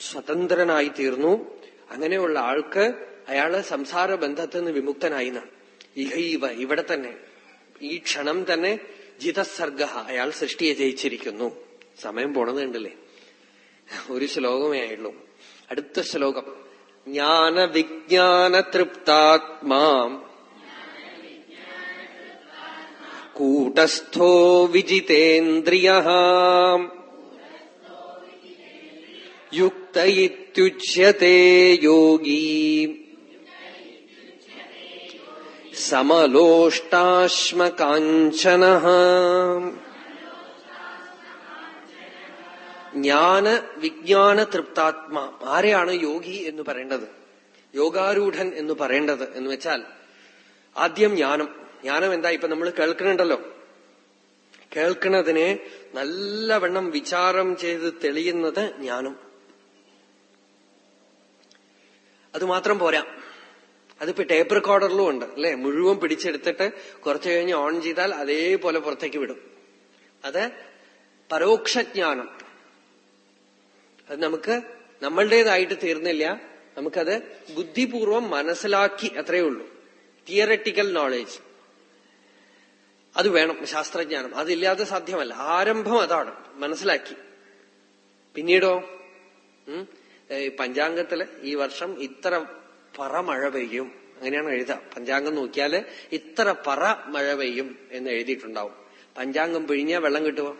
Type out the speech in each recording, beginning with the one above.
സ്വതന്ത്രനായി തീർന്നു അങ്ങനെയുള്ള ആൾക്ക് അയാൾ സംസാര ബന്ധത്തിൽ നിന്ന് വിമുക്തനായി ഇഹൈവ ഇവിടെ തന്നെ. ഈ ക്ഷണം തന്നെ ജിതസർഗ അയാൾ സൃഷ്ടിയെ ജയിച്ചിരിക്കുന്നു. സമയം പോണത് കണ്ടില്ലേ? ഒരു ശ്ലോകമേ ആയുള്ളൂ. അടുത്ത ശ്ലോകം. ജ്ഞാന വിജ്ഞാന തൃപ്താത്മാ കൂട്ടസ്ഥോ വിജിതേന്ദ്രിയ യുക്ത ഇത്യുച്യത്തെ യോഗീ. സമലോഷ്ടാശ്മകാഞ്ചന. ജ്ഞാന വിജ്ഞാന തൃപ്താത്മാ ആരെയാണ് യോഗി എന്ന് പറയേണ്ടത്? യോഗാരൂഢൻ എന്ന് പറയേണ്ടത് എന്ന് വെച്ചാൽ ആദ്യം ജ്ഞാനം. ജ്ഞാനം എന്താ? ഇപ്പൊ നമ്മൾ കേൾക്കണുണ്ടല്ലോ കേൾക്കണതിനെ നല്ലവണ്ണം വിചാരം ചെയ്ത് തെളിയുന്നത് ജ്ഞാനം. അത് മാത്രം പോരാ. അതിപ്പോ ടേപ്പ് റെക്കോർഡറിലും ഉണ്ട് അല്ലെ? മുഴുവൻ പിടിച്ചെടുത്തിട്ട് കുറച്ചു കഴിഞ്ഞ് ഓൺ ചെയ്താൽ അതേപോലെ പുറത്തേക്ക് വിടും. അത് പരോക്ഷജ്ഞാനം അത് നമുക്ക് നമ്മളുടേതായിട്ട് തീർന്നില്ല. നമുക്കത് ബുദ്ധിപൂർവം മനസ്സിലാക്കി അത്രയേ ഉള്ളൂ. തിയററ്റിക്കൽ നോളേജ് അത് വേണം ശാസ്ത്രജ്ഞാനം. അതില്ലാതെ സാധ്യമല്ല. ആരംഭം അതാണ്. മനസ്സിലാക്കി. പിന്നീടോ? പഞ്ചാംഗത്തിൽ ഈ വർഷം ഇത്ര പറ മഴ പെയ്യും. അങ്ങനെയാണ് എഴുതുക. പഞ്ചാംഗം നോക്കിയാൽ ഇത്ര പറ മഴ പെയ്യും എന്ന് എഴുതിയിട്ടുണ്ടാവും. പഞ്ചാംഗം പിഴിഞ്ഞാൽ വെള്ളം കിട്ടുമോ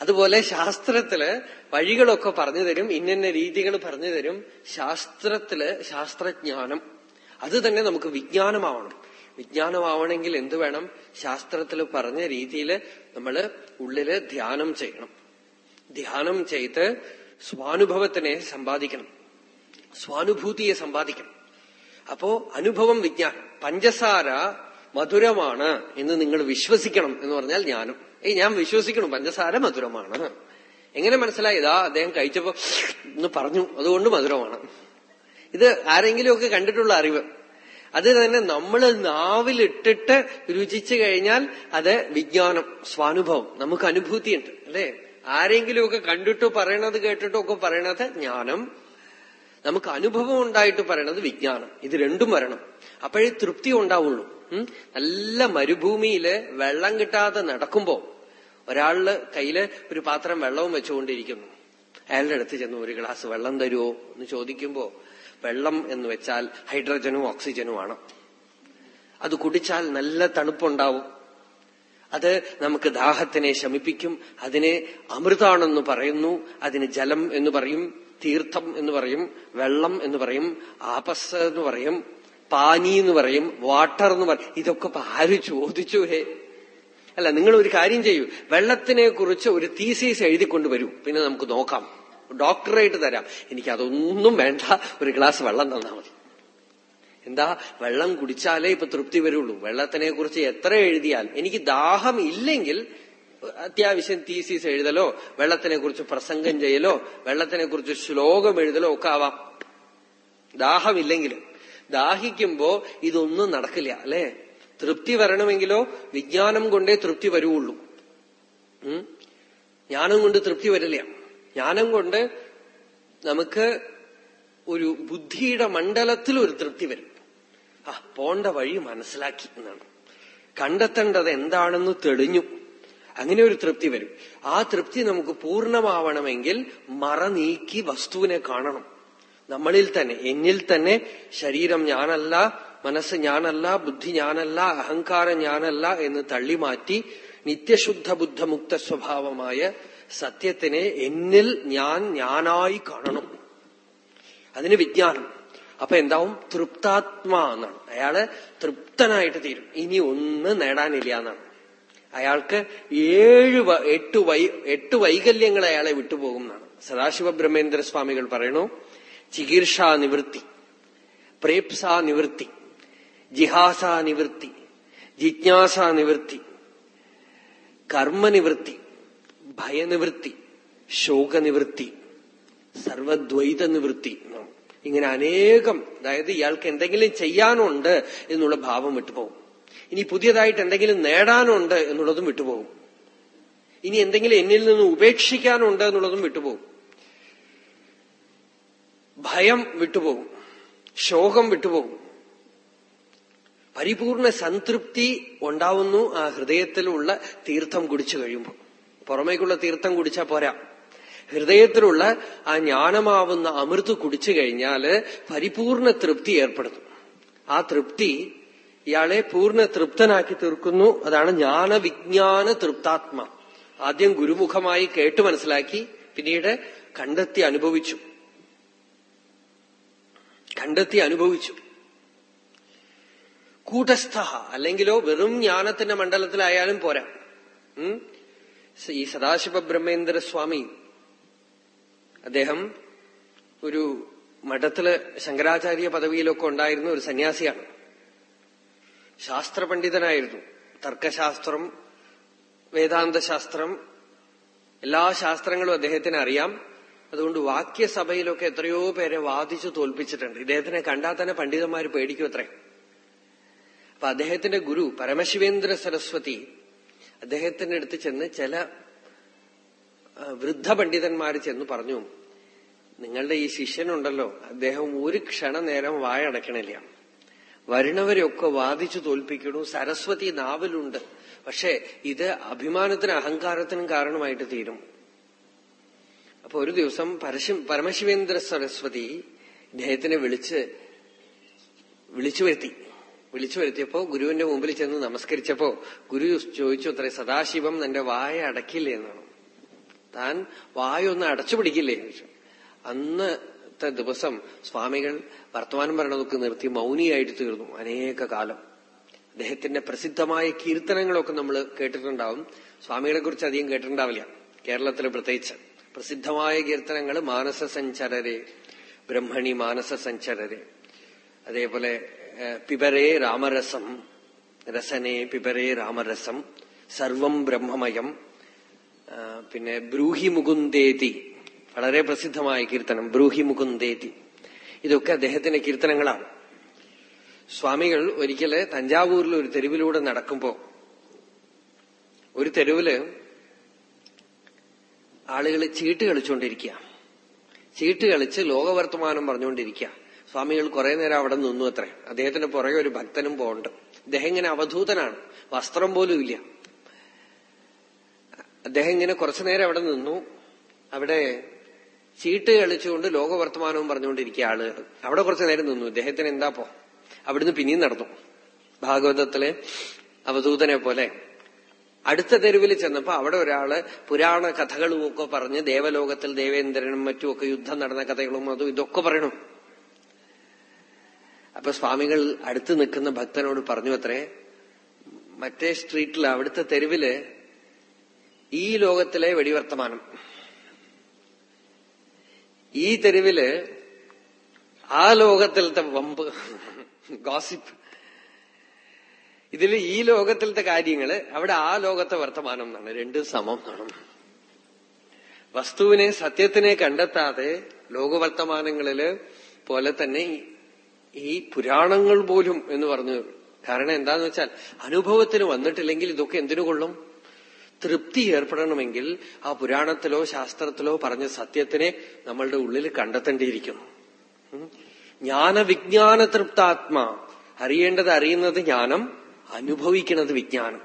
അതുപോലെ ശാസ്ത്രത്തിൽ വഴികളൊക്കെ പറഞ്ഞു തരും ഇന്നിന്ന രീതികൾ പറഞ്ഞു തരും. ശാസ്ത്രത്തിൽ ശാസ്ത്രജ്ഞാനം. അത് തന്നെ നമുക്ക് വിജ്ഞാനമാവണം. വിജ്ഞാനമാവണമെങ്കിൽ എന്തു വേണം? ശാസ്ത്രത്തിൽ പറഞ്ഞ രീതിയിൽ നമ്മൾ ഉള്ളിൽ ധ്യാനം ചെയ്യണം. ധ്യാനം ചെയ്ത് സ്വാനുഭവത്തിനെ സമ്പാദിക്കണം. സ്വാനുഭൂതിയെ സമ്പാദിക്കണം. അപ്പോ അനുഭവം വിജ്ഞാനം പഞ്ചസാര മധുരമാണ് എന്ന് നിങ്ങൾ വിശ്വസിക്കണം എന്ന് പറഞ്ഞാൽ ജ്ഞാനം. ഏയ് ഞാൻ വിശ്വസിക്കണം പഞ്ചസാര മധുരമാണ്. എങ്ങനെ മനസ്സിലായി? ഇതാ അദ്ദേഹം കഴിച്ചപ്പോ എന്ന് പറഞ്ഞു അതുകൊണ്ട് മധുരമാണ്. ഇത് ആരെങ്കിലുമൊക്കെ കണ്ടിട്ടുള്ള അറിവ്. അത് തന്നെ നമ്മൾ നാവിലിട്ടിട്ട് രുചിച്ചു കഴിഞ്ഞാൽ അത് വിജ്ഞാനം സ്വാനുഭവം. നമുക്ക് അനുഭൂതിയുണ്ട് അല്ലെ? ആരെങ്കിലുമൊക്കെ കണ്ടിട്ടോ പറയണത് കേട്ടിട്ടോ ഒക്കെ പറയണത് ജ്ഞാനം. നമുക്ക് അനുഭവം ഉണ്ടായിട്ട് പറയണത് വിജ്ഞാനം. ഇത് രണ്ടും വരണം. അപ്പോഴേ തൃപ്തി ഉണ്ടാവുള്ളൂ. നല്ല മരുഭൂമിയിൽ വെള്ളം കിട്ടാതെ നടക്കുമ്പോ ഒരാളിൽ കയ്യിൽ ഒരു പാത്രം വെള്ളവും വെച്ചുകൊണ്ടിരിക്കുന്നു. അയാളുടെ അടുത്ത് ചെന്ന് ഒരു ഗ്ലാസ് വെള്ളം തരുമോ എന്ന് ചോദിക്കുമ്പോ വെള്ളം എന്ന് വെച്ചാൽ ഹൈഡ്രജനും ഓക്സിജനുമാണ്. അത് കുടിച്ചാൽ നല്ല തണുപ്പുണ്ടാവും. അത് നമുക്ക് ദാഹത്തിനെ ശമിപ്പിക്കും അതിനെ അമൃതാണെന്ന് പറയുന്നു അതിന് ജലം എന്ന് പറയും തീർത്ഥം എന്ന് പറയും വെള്ളം എന്ന് പറയും ആപസ് എന്ന് പറയും പാനി എന്ന് പറയും വാട്ടർ എന്ന് പറയും ഇതൊക്കെ ആര് ചോദിച്ചു ഹേ? അല്ല നിങ്ങൾ ഒരു കാര്യം ചെയ്യൂ. വെള്ളത്തിനെ കുറിച്ച് ഒരു തീസീസ് എഴുതിക്കൊണ്ട് വരൂ. പിന്നെ നമുക്ക് നോക്കാം. ഡോക്ടറേറ്റ് തരാം. എനിക്ക് അതൊന്നും വേണ്ട. ഒരു ഗ്ലാസ് വെള്ളം തന്നാൽ മതി. എന്താ? വെള്ളം കുടിച്ചാലേ ഇപ്പൊ തൃപ്തി വരുള്ളൂ. വെള്ളത്തിനെ കുറിച്ച് എത്ര എഴുതിയാൽ? എനിക്ക് ദാഹം ഇല്ലെങ്കിൽ അത്യാവശ്യം തീസീസ് എഴുതലോ വെള്ളത്തിനെ കുറിച്ച് പ്രസംഗം ചെയ്യലോ വെള്ളത്തിനെ കുറിച്ച് ശ്ലോകം എഴുതലോ ഒക്കെ ആവാം. ദാഹമില്ലെങ്കിലും ദാഹിക്കുമ്പോ ഇതൊന്നും നടക്കില്ല അല്ലെ? തൃപ്തി വരണമെങ്കിലോ വിജ്ഞാനം കൊണ്ടേ തൃപ്തി വരുവുള്ളൂ? ജ്ഞാനം കൊണ്ട് തൃപ്തി വരില്ല. ജ്ഞാനം കൊണ്ട് നമുക്ക് ഒരു ബുദ്ധിയുടെ മണ്ഡലത്തിൽ ഒരു തൃപ്തി വരും. ആ പോണ്ട വഴി മനസ്സിലാക്കി എന്നാണ്. കണ്ടെത്തേണ്ടത് എന്താണെന്ന് തെളിഞ്ഞു. അങ്ങനെ ഒരു തൃപ്തി വരും. ആ തൃപ്തി നമുക്ക് പൂർണമാവണമെങ്കിൽ മറ നീക്കി വസ്തുവിനെ കാണണം. നമ്മളിൽ തന്നെ എന്നിൽ തന്നെ ശരീരം ഞാനല്ല മനസ്സ് ഞാനല്ല ബുദ്ധി ഞാനല്ല അഹങ്കാരം ഞാനല്ല എന്ന് തള്ളിമാറ്റി നിത്യശുദ്ധ ബുദ്ധമുക്ത സ്വഭാവമായ സത്യത്തിനെ എന്നിൽ ഞാൻ ഞാനായി കാണണം. അതിന് വിജ്ഞാനം. അപ്പൊ എന്താവും? തൃപ്താത്മാ എന്നാണ് അയാൾ തൃപ്തനായിട്ട് തീരും. ഇനി ഒന്ന് നേടാനില്ല എന്നാണ്. അയാൾക്ക് ഏഴ് എട്ട് വൈ എട്ട് വൈകല്യങ്ങൾ അയാളെ വിട്ടുപോകും എന്നാണ്. സദാശിവ ബ്രഹ്മേന്ദ്ര സ്വാമികൾ പറയണു ചികിത്സാ നിവൃത്തി പ്രേപ്സാ നിവൃത്തി ജിഹാസാ നിവൃത്തി ജിജ്ഞാസാ നിവൃത്തി കർമ്മനിവൃത്തി ഭയനിവൃത്തി ശോകനിവൃത്തി സർവദ്വൈത നിവൃത്തി എന്നാണ്. ഇങ്ങനെ അനേകം അതായത് ഇയാൾക്ക് എന്തെങ്കിലും ചെയ്യാനുണ്ട് എന്നുള്ള ഭാവം വിട്ടുപോകും. ഇനി പുതിയതായിട്ട് എന്തെങ്കിലും നേടാനുണ്ട് എന്നുള്ളതും വിട്ടുപോകും. ഇനി എന്തെങ്കിലും എന്നിൽ നിന്ന് ഉപേക്ഷിക്കാനുണ്ട് എന്നുള്ളതും വിട്ടുപോകും. ഭയം വിട്ടുപോകും. ശോകം വിട്ടുപോകും. പരിപൂർണ സംതൃപ്തി ഉണ്ടാവുന്നു ആ ഹൃദയത്തിലുള്ള തീർത്ഥം കുടിച്ചു കഴിയുമ്പോൾ. പുറമേക്കുള്ള തീർത്ഥം കുടിച്ചാൽ പോരാ. ഹൃദയത്തിലുള്ള ആ ജ്ഞാനമാവുന്ന അമൃത് കുടിച്ചു കഴിഞ്ഞാൽ പരിപൂർണ തൃപ്തി ഏർപ്പെടുന്നു. ആ തൃപ്തി ഇയാളെ പൂർണ തൃപ്തനാക്കി തീർക്കുന്നു. അതാണ് ജ്ഞാനവിജ്ഞാന തൃപ്താത്മ. ആദ്യം ഗുരുമുഖമായി കേട്ട് മനസ്സിലാക്കി പിന്നീട് കണ്ടെത്തി അനുഭവിച്ചു. കണ്ടെത്തി അനുഭവിച്ചു. കൂട്ടസ്ഥ അല്ലെങ്കിലോ വെറും ജ്ഞാനത്തിന്റെ മണ്ഡലത്തിലായാലും പോരാ. ഈ സദാശിവ ബ്രഹ്മേന്ദ്ര സ്വാമി അദ്ദേഹം ഒരു മഠത്തിൽ ശങ്കരാചാര്യ പദവിയിലൊക്കെ ഉണ്ടായിരുന്ന ഒരു സന്യാസിയാണ്. ശാസ്ത്രപണ്ഡിതനായിരുന്നു. തർക്കശാസ്ത്രം വേദാന്തശാസ്ത്രം എല്ലാ ശാസ്ത്രങ്ങളും അദ്ദേഹത്തിന് അറിയാം. അതുകൊണ്ട് വാക്യസഭയിലൊക്കെ എത്രയോ പേരെ വാദിച്ചു തോൽപ്പിച്ചിട്ടുണ്ട്. ഇദ്ദേഹത്തിനെ കണ്ടാൽ തന്നെ പണ്ഡിതന്മാർ പേടിക്കും അത്രേ. അപ്പൊ അദ്ദേഹത്തിന്റെ ഗുരു പരമശിവേന്ദ്ര സരസ്വതി അദ്ദേഹത്തിന്റെ അടുത്ത് ചെന്ന് ചില വൃദ്ധ പണ്ഡിതന്മാർ ചെന്ന് പറഞ്ഞു നിങ്ങളുടെ ഈ ശിഷ്യനുണ്ടല്ലോ അദ്ദേഹം ഒരു ക്ഷണനേരം വായടക്കണില്ല വരുണവരെയൊക്കെ വാദിച്ചു തോൽപ്പിക്കണു സരസ്വതി നാവലുണ്ട്. പക്ഷെ ഇത് അഭിമാനത്തിന് അഹങ്കാരത്തിനും കാരണമായിട്ട് തീരും. അപ്പൊ ഒരു ദിവസം പരമശിവേന്ദ്ര സരസ്വതി ഇദ്ദേഹത്തിനെ വിളിച്ച് വിളിച്ചു വരുത്തി. വിളിച്ചു വരുത്തിയപ്പോ ഗുരുവിന്റെ മുമ്പിൽ ചെന്ന് നമസ്കരിച്ചപ്പോ ഗുരു ചോദിച്ചു അത്രേ സദാശിവം നിന്റെ വായ അടക്കില്ലേ എന്നാണ്. താൻ വായൊന്ന് അടച്ചു പിടിക്കില്ലേ അന്നത്തെ ദിവസം സ്വാമികൾ വർത്തമാനം പറയണതൊക്കെ നിർത്തി മൗനിയായിട്ട് തീർന്നു അനേക കാലം. അദ്ദേഹത്തിന്റെ പ്രസിദ്ധമായ കീർത്തനങ്ങളൊക്കെ നമ്മൾ കേട്ടിട്ടുണ്ടാവും. സ്വാമികളെ കുറിച്ച് അധികം കേട്ടിട്ടുണ്ടാവില്ല. കേരളത്തിൽ പ്രത്യേകിച്ച്. പ്രസിദ്ധമായ കീർത്തനങ്ങൾ മാനസ സഞ്ചരരെ ബ്രഹ്മണി മാനസ സഞ്ചരരെ അതേപോലെ പിബരേ രാമരസം രസനെ പിബരേ രാമരസം സർവം ബ്രഹ്മമയം പിന്നെ ബ്രൂഹി മുകുന്ദേതി വളരെ പ്രസിദ്ധമായ കീർത്തനം ബ്രൂഹി മുകുന്ദേതി ഇതൊക്കെ അദ്ദേഹത്തിന്റെ കീർത്തനങ്ങളാണ്. സ്വാമികൾ ഒരിക്കൽ തഞ്ചാവൂരിൽ ഒരു തെരുവിലൂടെ നടക്കുമ്പോ ഒരു തെരുവിൽ ആളുകൾ ചീട്ട് കളിച്ചുകൊണ്ടിരിക്കുക ചീട്ട് കളിച്ച് ലോകവർത്തമാനം പറഞ്ഞുകൊണ്ടിരിക്കുക സ്വാമികൾ കുറെ നേരം അവിടെ നിന്നു അത്രേ. അദ്ദേഹത്തിന്റെ പുറകെ ഒരു ഭക്തനും പോകണ്ട് അദ്ദേഹം ഇങ്ങനെ അവധൂതനാണ്. വസ്ത്രം പോലും ഇല്ല. അദ്ദേഹം ഇങ്ങനെ കുറച്ചു നേരം അവിടെ നിന്നു. അവിടെ ചീട്ട് കളിച്ചുകൊണ്ട് ലോകവർത്തമാനവും പറഞ്ഞുകൊണ്ടിരിക്കുക ആൾ അവിടെ കുറച്ചു നേരം നിന്നു. ഇദ്ദേഹത്തിന് എന്താപ്പോ അവിടുന്ന് പിന്നെയും നടന്നു. ഭാഗവതത്തിലെ അവധൂതനെ പോലെ. അടുത്ത തെരുവിൽ ചെന്നപ്പോ അവിടെ ഒരാൾ പുരാണ കഥകളും ഒക്കെ പറഞ്ഞ് ദേവലോകത്തിൽ ദേവേന്ദ്രനും മറ്റുമൊക്കെ യുദ്ധം നടന്ന കഥകളും അതും ഇതൊക്കെ പറയണം. അപ്പൊ സ്വാമികൾ അടുത്ത് നിൽക്കുന്ന ഭക്തനോട് പറഞ്ഞു അത്രേ മറ്റേ സ്ട്രീറ്റിൽ അവിടുത്തെ തെരുവിൽ ഈ ലോകത്തിലെ വെടിവർത്തമാനം. ഈ തെരുവിൽ ആ ലോകത്തിലത്തെ വമ്പ് ഗോസിപ്പ്. ഇതിൽ ഈ ലോകത്തിലത്തെ കാര്യങ്ങൾ അവിടെ ആ ലോകത്തെ വർത്തമാനം എന്നാണ്. രണ്ട് സമം എന്നാണ് വസ്തുവിനെ സത്യത്തിനെ കണ്ടെത്താതെ ലോകവർത്തമാനങ്ങളിൽ പോലെ തന്നെ ഈ പുരാണങ്ങൾ പോലും എന്ന് പറഞ്ഞു കാരണം എന്താന്ന് വെച്ചാൽ അനുഭവത്തിന് വന്നിട്ടില്ലെങ്കിൽ ഇതൊക്കെ എന്തിനു കൊള്ളും? തൃപ്തി ഏർപ്പെടണമെങ്കിൽ ആ പുരാണത്തിലോ ശാസ്ത്രത്തിലോ പറഞ്ഞ സത്യത്തിനെ നമ്മളുടെ ഉള്ളിൽ കണ്ടെത്തേണ്ടിയിരിക്കുന്നു. ജ്ഞാനവിജ്ഞാന തൃപ്താത്മാ. അറിയേണ്ടത് അറിയുന്നത് ജ്ഞാനം അനുഭവിക്കുന്നത് വിജ്ഞാനം.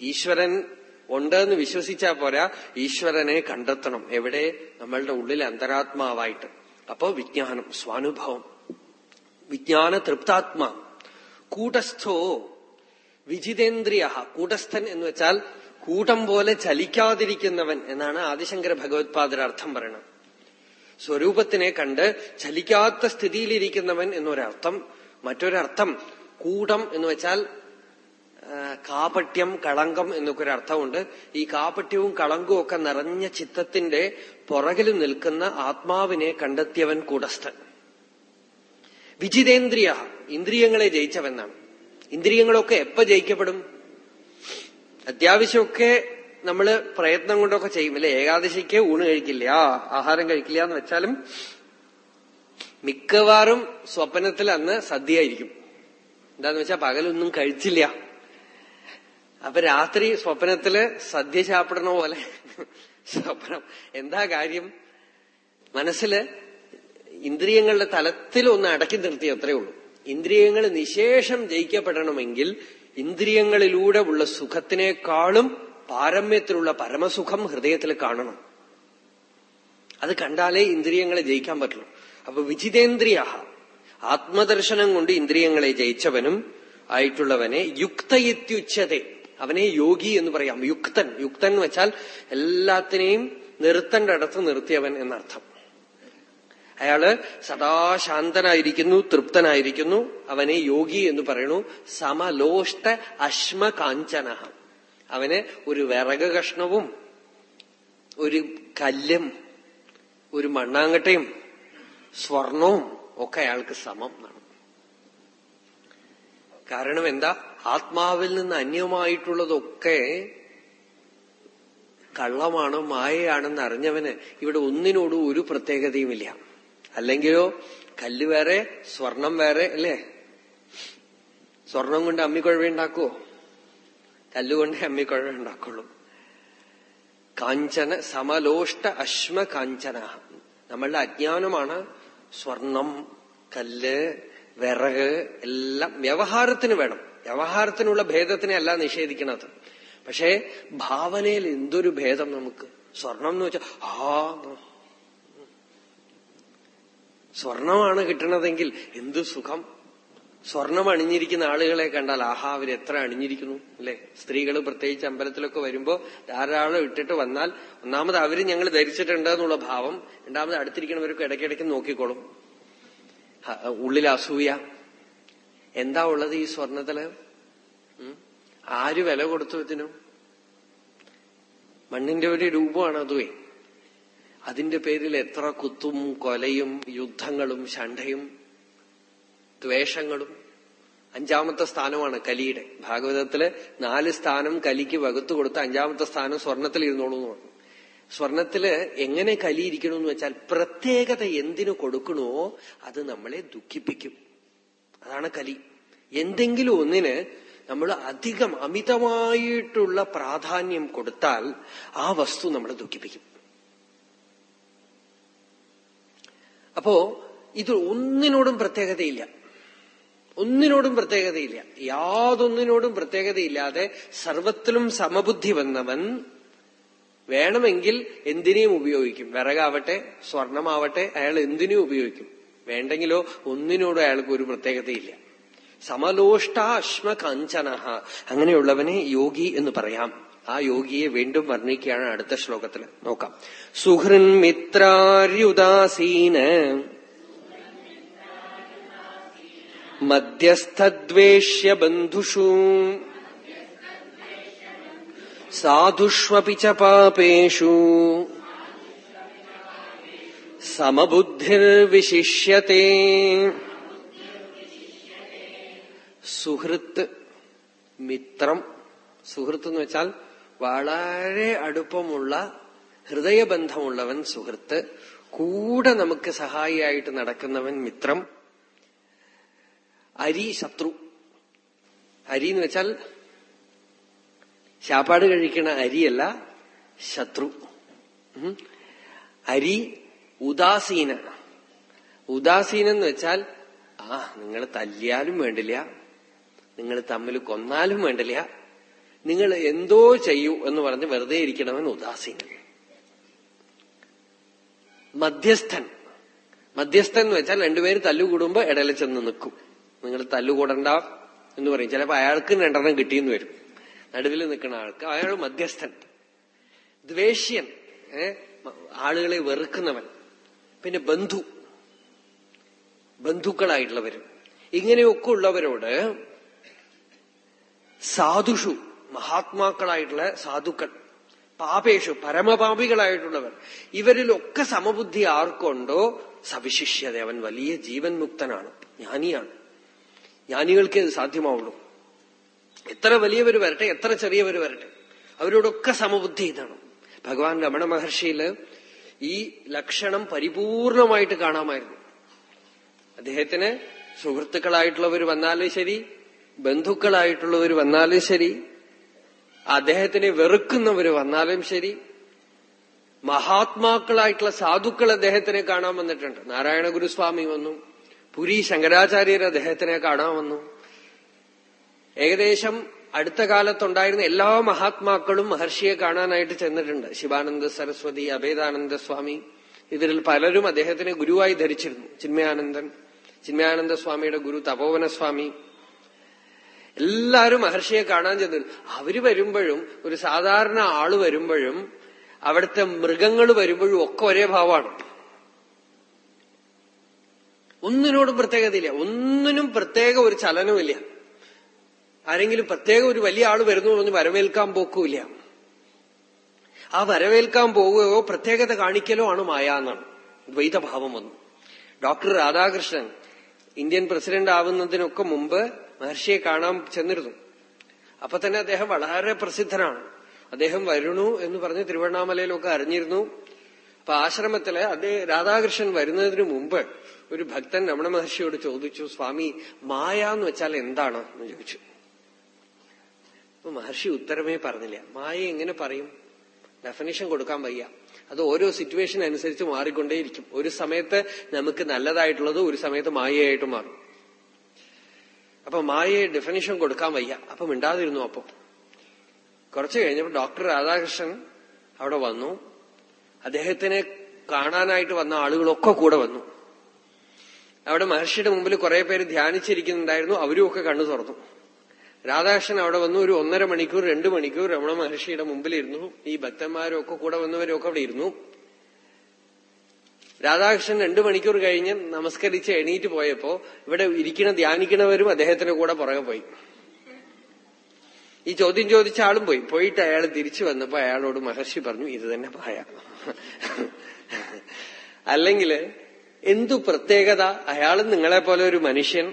ഈശ്വരൻ ഉണ്ട് എന്ന് വിശ്വസിച്ചാൽ പോരാ ഈശ്വരനെ കണ്ടെത്തണം. എവിടെ? നമ്മളുടെ ഉള്ളിൽ അന്തരാത്മാവായിട്ട്. അപ്പോ വിജ്ഞാനം സ്വാനുഭവം. വിജ്ഞാന തൃപ്താത്മാ. കൂടസ്ഥോ വിജിതേന്ദ്രിയ. കൂടസ്ഥൻ എന്ന് വെച്ചാൽ കൂട്ടം പോലെ ചലിക്കാതിരിക്കുന്നവൻ എന്നാണ് ആദിശങ്കര ഭഗവത്പാദർ അർത്ഥം പറയണം സ്വരൂപത്തിനെ കണ്ട് ചലിക്കാത്ത സ്ഥിതിയിലിരിക്കുന്നവൻ എന്നൊരർത്ഥം മറ്റൊരർത്ഥം കൂടം എന്ന് വെച്ചാൽ കാപട്യം കളങ്കം എന്നൊക്കെ ഒരു അർത്ഥമുണ്ട്. ഈ കാപട്യവും കളങ്കവും ഒക്കെ നിറഞ്ഞ ചിത്തത്തിന്റെ പുറകിൽ നിൽക്കുന്ന ആത്മാവിനെ കണ്ടെത്തിയവൻ കൂടസ്ഥൻ. വിജിതേന്ദ്രിയ ഇന്ദ്രിയങ്ങളെ ജയിച്ചവെന്നാണ് ഇന്ദ്രിയങ്ങളൊക്കെ എപ്പോ ജയിക്കപ്പെടും? അത്യാവശ്യമൊക്കെ നമ്മൾ പ്രയത്നം കൊണ്ടൊക്കെ ചെയ്യും. അല്ലെ ഏകാദശിക്ക് ഊണ് കഴിക്കില്ല ആഹാരം കഴിക്കില്ല എന്ന് വെച്ചാലും മിക്കവാറും സ്വപ്നത്തിൽ അന്ന് സദ്യയായിരിക്കും. എന്താന്ന് വെച്ചാൽ പകലൊന്നും കഴിച്ചില്ല. അപ്പൊ രാത്രി സ്വപ്നത്തിൽ സദ്യ ചാപ്പിടണ പോലെ സ്വപ്നം. എന്താ കാര്യം? മനസ്സിൽ ഇന്ദ്രിയങ്ങളുടെ തലത്തിൽ ഒന്ന് അടക്കി നിർത്തി അത്രേ ഉള്ളൂ. ഇന്ദ്രിയങ്ങൾ നിശേഷം ജയിക്കപ്പെടണമെങ്കിൽ ഇന്ദ്രിയങ്ങളിലൂടെ ഉള്ള സുഖത്തിനേക്കാളും പാരമ്യത്തിലുള്ള പരമസുഖം ഹൃദയത്തിൽ കാണണം. അത് കണ്ടാലേ ഇന്ദ്രിയങ്ങളെ ജയിക്കാൻ പറ്റുള്ളൂ. അപ്പൊ വിജിതേന്ദ്രിയ. ആത്മദർശനം കൊണ്ട് ഇന്ദ്രിയങ്ങളെ ജയിച്ചവനും ആയിട്ടുള്ളവനെ യുക്തയിത്യുച്ഛത. അവനെ യോഗി എന്ന് പറയാം. യുക്തൻ. യുക്തൻ എന്ന് വെച്ചാൽ എല്ലാത്തിനെയും നിർത്തേണ്ട അടുത്ത് നിർത്തിയവൻ എന്നർത്ഥം. അയാൾ സദാ ശാന്തനായിരിക്കുന്നു തൃപ്തനായിരിക്കുന്നു അവനെ യോഗി എന്ന് പറയുന്നു സമലോഷ്ട അശ്മകാഞ്ചന അവന് ഒരു വിറക് കഷ്ണവും ഒരു കല്ലും ഒരു മണ്ണാങ്കട്ടയും സ്വർണവും ഒക്കെ അയാൾക്ക് സമം എന്നാണ് കാരണം എന്താ? ആത്മാവിൽ നിന്ന് അന്യമായിട്ടുള്ളതൊക്കെ കള്ളമാണ് മായയാണെന്ന് അറിഞ്ഞവന് ഇവിടെ ഒന്നിനോടും ഒരു പ്രത്യേകതയുമില്ല. അല്ലെങ്കിലോ കല്ല് വേറെ സ്വർണം വേറെ അല്ലേ? സ്വർണം കൊണ്ട് അമ്മിക്കുഴവ ഉണ്ടാക്കുവോ? കല്ലുകൊണ്ട് അമ്മിക്കുഴവ ഉണ്ടാക്കുള്ളൂ. കാഞ്ചന സമലോഷ്ട അശ്മ കാഞ്ചന. നമ്മളുടെ അജ്ഞാനമാണ് സ്വർണം കല്ല് വിറക് എല്ലാം വ്യവഹാരത്തിന് വേണം. വ്യവഹാരത്തിനുള്ള ഭേദത്തിനെ അല്ല നിഷേധിക്കണത്. പക്ഷേ ഭാവനയിൽ എന്തൊരു ഭേദം നമുക്ക്? സ്വർണം എന്ന് വെച്ചാൽ ആ സ്വർണമാണ് കിട്ടണതെങ്കിൽ എന്ത് സുഖം? സ്വർണം അണിഞ്ഞിരിക്കുന്ന ആളുകളെ കണ്ടാൽ ആഹാ അവർ എത്ര അണിഞ്ഞിരിക്കുന്നു അല്ലെ? സ്ത്രീകൾ പ്രത്യേകിച്ച് അമ്പലത്തിലൊക്കെ വരുമ്പോ ധാരാളം ഇട്ടിട്ട് വന്നാൽ ഒന്നാമത് അവർ ഞങ്ങൾ ധരിച്ചിട്ടുണ്ട് എന്നുള്ള ഭാവം രണ്ടാമത് അടുത്തിരിക്കണവർക്ക് ഇടയ്ക്കിടയ്ക്ക് നോക്കിക്കോളും. ഉള്ളിൽ അസൂയ. എന്താ ഉള്ളത് ഈ സ്വർണത്തിൽ? ആര് വില കൊടുത്തു ഇതിനും? മണ്ണിന്റെ ഒരു രൂപമാണ് അതുവേ? അതിന്റെ പേരിൽ എത്ര കുത്തും കൊലയും യുദ്ധങ്ങളും ശണ്ഠയും ദ്വേഷങ്ങളും. അഞ്ചാമത്തെ സ്ഥാനമാണ് കലിയുടെ. ഭാഗവതത്തിൽ നാല് സ്ഥാനം കലിക്ക് വകുത്തു കൊടുത്ത് അഞ്ചാമത്തെ സ്ഥാനം സ്വർണത്തിൽ ഇരുന്നോളൂ എന്ന് പറഞ്ഞു. സ്വർണത്തിൽ എങ്ങനെ കലിയിരിക്കണു എന്ന് വെച്ചാൽ പ്രത്യേകത എന്തിനു കൊടുക്കണോ അത് നമ്മളെ ദുഃഖിപ്പിക്കും. അതാണ് കലി. എന്തെങ്കിലും ഒന്നിന് നമ്മൾ അധികം അമിതമായിട്ടുള്ള പ്രാധാന്യം കൊടുത്താൽ ആ വസ്തു നമ്മളെ ദുഃഖിപ്പിക്കും. അപ്പോ ഇത് ഒന്നിനോടും പ്രത്യേകതയില്ല. ഒന്നിനോടും പ്രത്യേകതയില്ല. യാതൊന്നിനോടും പ്രത്യേകതയില്ലാതെ സർവത്തിലും സമബുദ്ധി വന്നവൻ വേണമെങ്കിൽ എന്തിനേയും ഉപയോഗിക്കും. വിറകാവട്ടെ സ്വർണമാവട്ടെ അയാൾ എന്തിനേയും ഉപയോഗിക്കും. വേണ്ടെങ്കിലോ ഒന്നിനോടും അയാൾക്ക് ഒരു പ്രത്യേകതയില്ല. സമലോഷ്ടാശ്മ കാഞ്ചന അങ്ങനെയുള്ളവനെ യോഗി എന്ന് പറയാം. ആ യോഗിയെ വീണ്ടും വർണിക്കുകയാണ് അടുത്ത ശ്ലോകത്തിൽ നോക്കാം. സുഹൃൻ മിത്രാര്യുദാസീന മധ്യസ്ഥദ്വേഷ്യ ബന്ധുഷു സാധുഷ്വപി ച പാപേഷു സമബുദ്ധിർവിശിഷ്യത്തെ. സുഹൃത്ത് മിത്രം. സുഹൃത്ത് എന്ന് വെച്ചാൽ വളരെ അടുപ്പമുള്ള ഹൃദയബന്ധമുള്ളവൻ സുഹൃത്ത് കൂടെ നമുക്ക് സഹായിയായിട്ട് നടക്കുന്നവൻ മിത്രം. അരി ശത്രു. അരി എന്ന് വെച്ചാൽ ശാപ്പാട് കഴിക്കണ അരിയല്ല ശത്രു. അരി ഉദാസീന. ഉദാസീന എന്ന് വെച്ചാൽ ആ നിങ്ങൾ തല്ലിയാലും വേണ്ടില്ല. നിങ്ങൾ തമ്മിൽ കൊന്നാലും വേണ്ടില്ല. നിങ്ങൾ എന്തോ ചെയ്യൂ എന്ന് പറഞ്ഞ് വെറുതെ ഇരിക്കണമെന്ന് ഉദാസീനൻ. മധ്യസ്ഥൻ. മധ്യസ്ഥൻ എന്ന് വെച്ചാൽ രണ്ടുപേര് തല്ലുകൂടുമ്പോ ഇടയിൽ ചെന്ന് നിൽക്കും. നിങ്ങൾ തല്ലുകൂടണ്ട എന്ന് പറയും. ചിലപ്പോ അയാൾക്ക് രണ്ടെണ്ണം കിട്ടിയെന്ന് വരും. നടുവിൽ നിൽക്കുന്ന ആൾക്ക്. അയാൾ മധ്യസ്ഥൻ. ദ്വേഷ്യൻ. ആളുകളെ വെറുക്കുന്നവൻ. പിന്നെ ബന്ധു. ബന്ധുക്കളായിട്ടുള്ളവരും. ഇങ്ങനെയൊക്കെ ഉള്ളവരോട് സാധുഷു മഹാത്മാക്കളായിട്ടുള്ള സാധുക്കൾ പാപേഷു പരമപാപികളായിട്ടുള്ളവർ ഇവരിലൊക്കെ സമബുദ്ധി ആർക്കുണ്ടോ? സവിശിഷ്യത. അവൻ വലിയ ജീവൻ മുക്തനാണ് ജ്ഞാനിയാണ്. ജ്ഞാനികൾക്ക് ഇത് സാധ്യമാവുള്ളൂ. എത്ര വലിയവർ വരട്ടെ എത്ര ചെറിയവർ വരട്ടെ അവരോടൊക്കെ സമബുദ്ധി ഇതാണ്. ഭഗവാൻ രമണ മഹർഷിയിൽ ഈ ലക്ഷണം പരിപൂർണമായിട്ട് കാണാമായിരുന്നു. അദ്ദേഹത്തിന് സുഹൃത്തുക്കളായിട്ടുള്ളവർ വന്നാലും ശരി ബന്ധുക്കളായിട്ടുള്ളവർ വന്നാലും ശരി അദ്ദേഹത്തിനെ വെറുക്കുന്നവർ വന്നാലും ശരി. മഹാത്മാക്കളായിട്ടുള്ള സാധുക്കൾ അദ്ദേഹത്തിനെ കാണാൻ വന്നിട്ടുണ്ട്. നാരായണ ഗുരുസ്വാമി വന്നു. പുരി ശങ്കരാചാര്യർ അദ്ദേഹത്തിനെ കാണാൻ വന്നു. ഏകദേശം അടുത്ത കാലത്തുണ്ടായിരുന്ന എല്ലാ മഹാത്മാക്കളും മഹർഷിയെ കാണാനായിട്ട് ചെന്നിട്ടുണ്ട്. ശിവാനന്ദ സരസ്വതി അഭേദാനന്ദ സ്വാമി. ഇതിൽ പലരും അദ്ദേഹത്തിനെ ഗുരുവായി ധരിച്ചിരുന്നു. ചിന്മയാനന്ദൻ ചിന്മയാനന്ദ സ്വാമിയുടെ ഗുരു തപോവന സ്വാമി എല്ലാവരും മഹർഷിയെ കാണാൻ ചെന്നു. അവർ വരുമ്പോഴും ഒരു സാധാരണ ആൾ വരുമ്പോഴും അവിടുത്തെ മൃഗങ്ങൾ വരുമ്പോഴും ഒക്കെ ഒരേ ഭാവമാണ്. ഒന്നിനോടും പ്രത്യേകതയില്ല. ഒന്നിനും പ്രത്യേക ഒരു ചലനമില്ല ആരെങ്കിലും പ്രത്യേക ഒരു വലിയ ആൾ വരുന്നു പറഞ്ഞ് വരവേൽക്കാൻ പോക്കുമില്ല. ആ വരവേൽക്കാൻ പോവുകയോ പ്രത്യേകത കാണിക്കലോ ആണ് മായ എന്നാണ്. ദ്വൈതഭാവം വന്നു. ഡോക്ടർ രാധാകൃഷ്ണൻ ഇന്ത്യൻ പ്രസിഡന്റ് ആവുന്നതിനൊക്കെ മുമ്പ് മഹർഷിയെ കാണാൻ ചെന്നിരുന്നു. അപ്പൊ തന്നെ അദ്ദേഹം വളരെ പ്രസിദ്ധനാണ്. അദ്ദേഹം വരുണു എന്ന് പറഞ്ഞ് തിരുവണ്ണാമലയിലൊക്കെ അറിഞ്ഞിരുന്നു. അപ്പൊ ആശ്രമത്തിൽ അദ്ദേഹം രാധാകൃഷ്ണൻ വരുന്നതിന് മുമ്പ് ഒരു ഭക്തൻ രമണ മഹർഷിയോട് ചോദിച്ചു സ്വാമി മായ എന്ന് വെച്ചാൽ എന്താണ്? എന്ന് ചോദിച്ചു. അപ്പൊ മഹർഷി ഉത്തരമേ പറഞ്ഞില്ല. മായ എങ്ങനെ പറയും? ഡെഫിനേഷൻ കൊടുക്കാൻ വയ്യ. അത് ഓരോ സിറ്റുവേഷൻ അനുസരിച്ച് മാറിക്കൊണ്ടേയിരിക്കും. ഒരു സമയത്ത് നമുക്ക് നല്ലതായിട്ടുള്ളത് ഒരു സമയത്ത് മായയായിട്ട് മാറും. അപ്പൊ മായയെ ഡെഫിനേഷൻ കൊടുക്കാൻ വയ്യ. അപ്പം മിണ്ടാതിരുന്നു അപ്പൊ. കുറച്ചു കഴിഞ്ഞപ്പോ ഡോക്ടർ രാധാകൃഷ്ണൻ അവിടെ വന്നു. അദ്ദേഹത്തിനെ കാണാനായിട്ട് വന്ന ആളുകളൊക്കെ കൂടെ വന്നു. അവിടെ മഹർഷിയുടെ മുമ്പിൽ കുറെ പേര് ധ്യാനിച്ചിരിക്കുന്നുണ്ടായിരുന്നു. അവരും ഒക്കെ കണ്ണു തുറന്നു. രാധാകൃഷ്ണൻ അവിടെ വന്നു. ഒരു ഒന്നര മണിക്കൂർ രണ്ടു മണിക്കൂർ രമണ മഹർഷിയുടെ മുമ്പിലിരുന്നു. ഈ ഭക്തന്മാരും ഒക്കെ കൂടെ വന്നവരും ഒക്കെ അവിടെ ഇരുന്നു. രാധാകൃഷ്ണൻ രണ്ടു മണിക്കൂർ കഴിഞ്ഞ് നമസ്കരിച്ച് എണീറ്റ് പോയപ്പോ ഇവിടെ ഇരിക്കണ ധ്യാനിക്കണവരും അദ്ദേഹത്തിന്റെ കൂടെ പുറകെ പോയി. ഈ ചോദ്യം ചോദിച്ച ആളും പോയി. പോയിട്ട് അയാൾ തിരിച്ചു വന്നപ്പോ അയാളോട് മഹർഷി പറഞ്ഞു ഇത് തന്നെ പായ. എന്തു പ്രത്യേകത? അയാളും നിങ്ങളെ പോലെ ഒരു മനുഷ്യൻ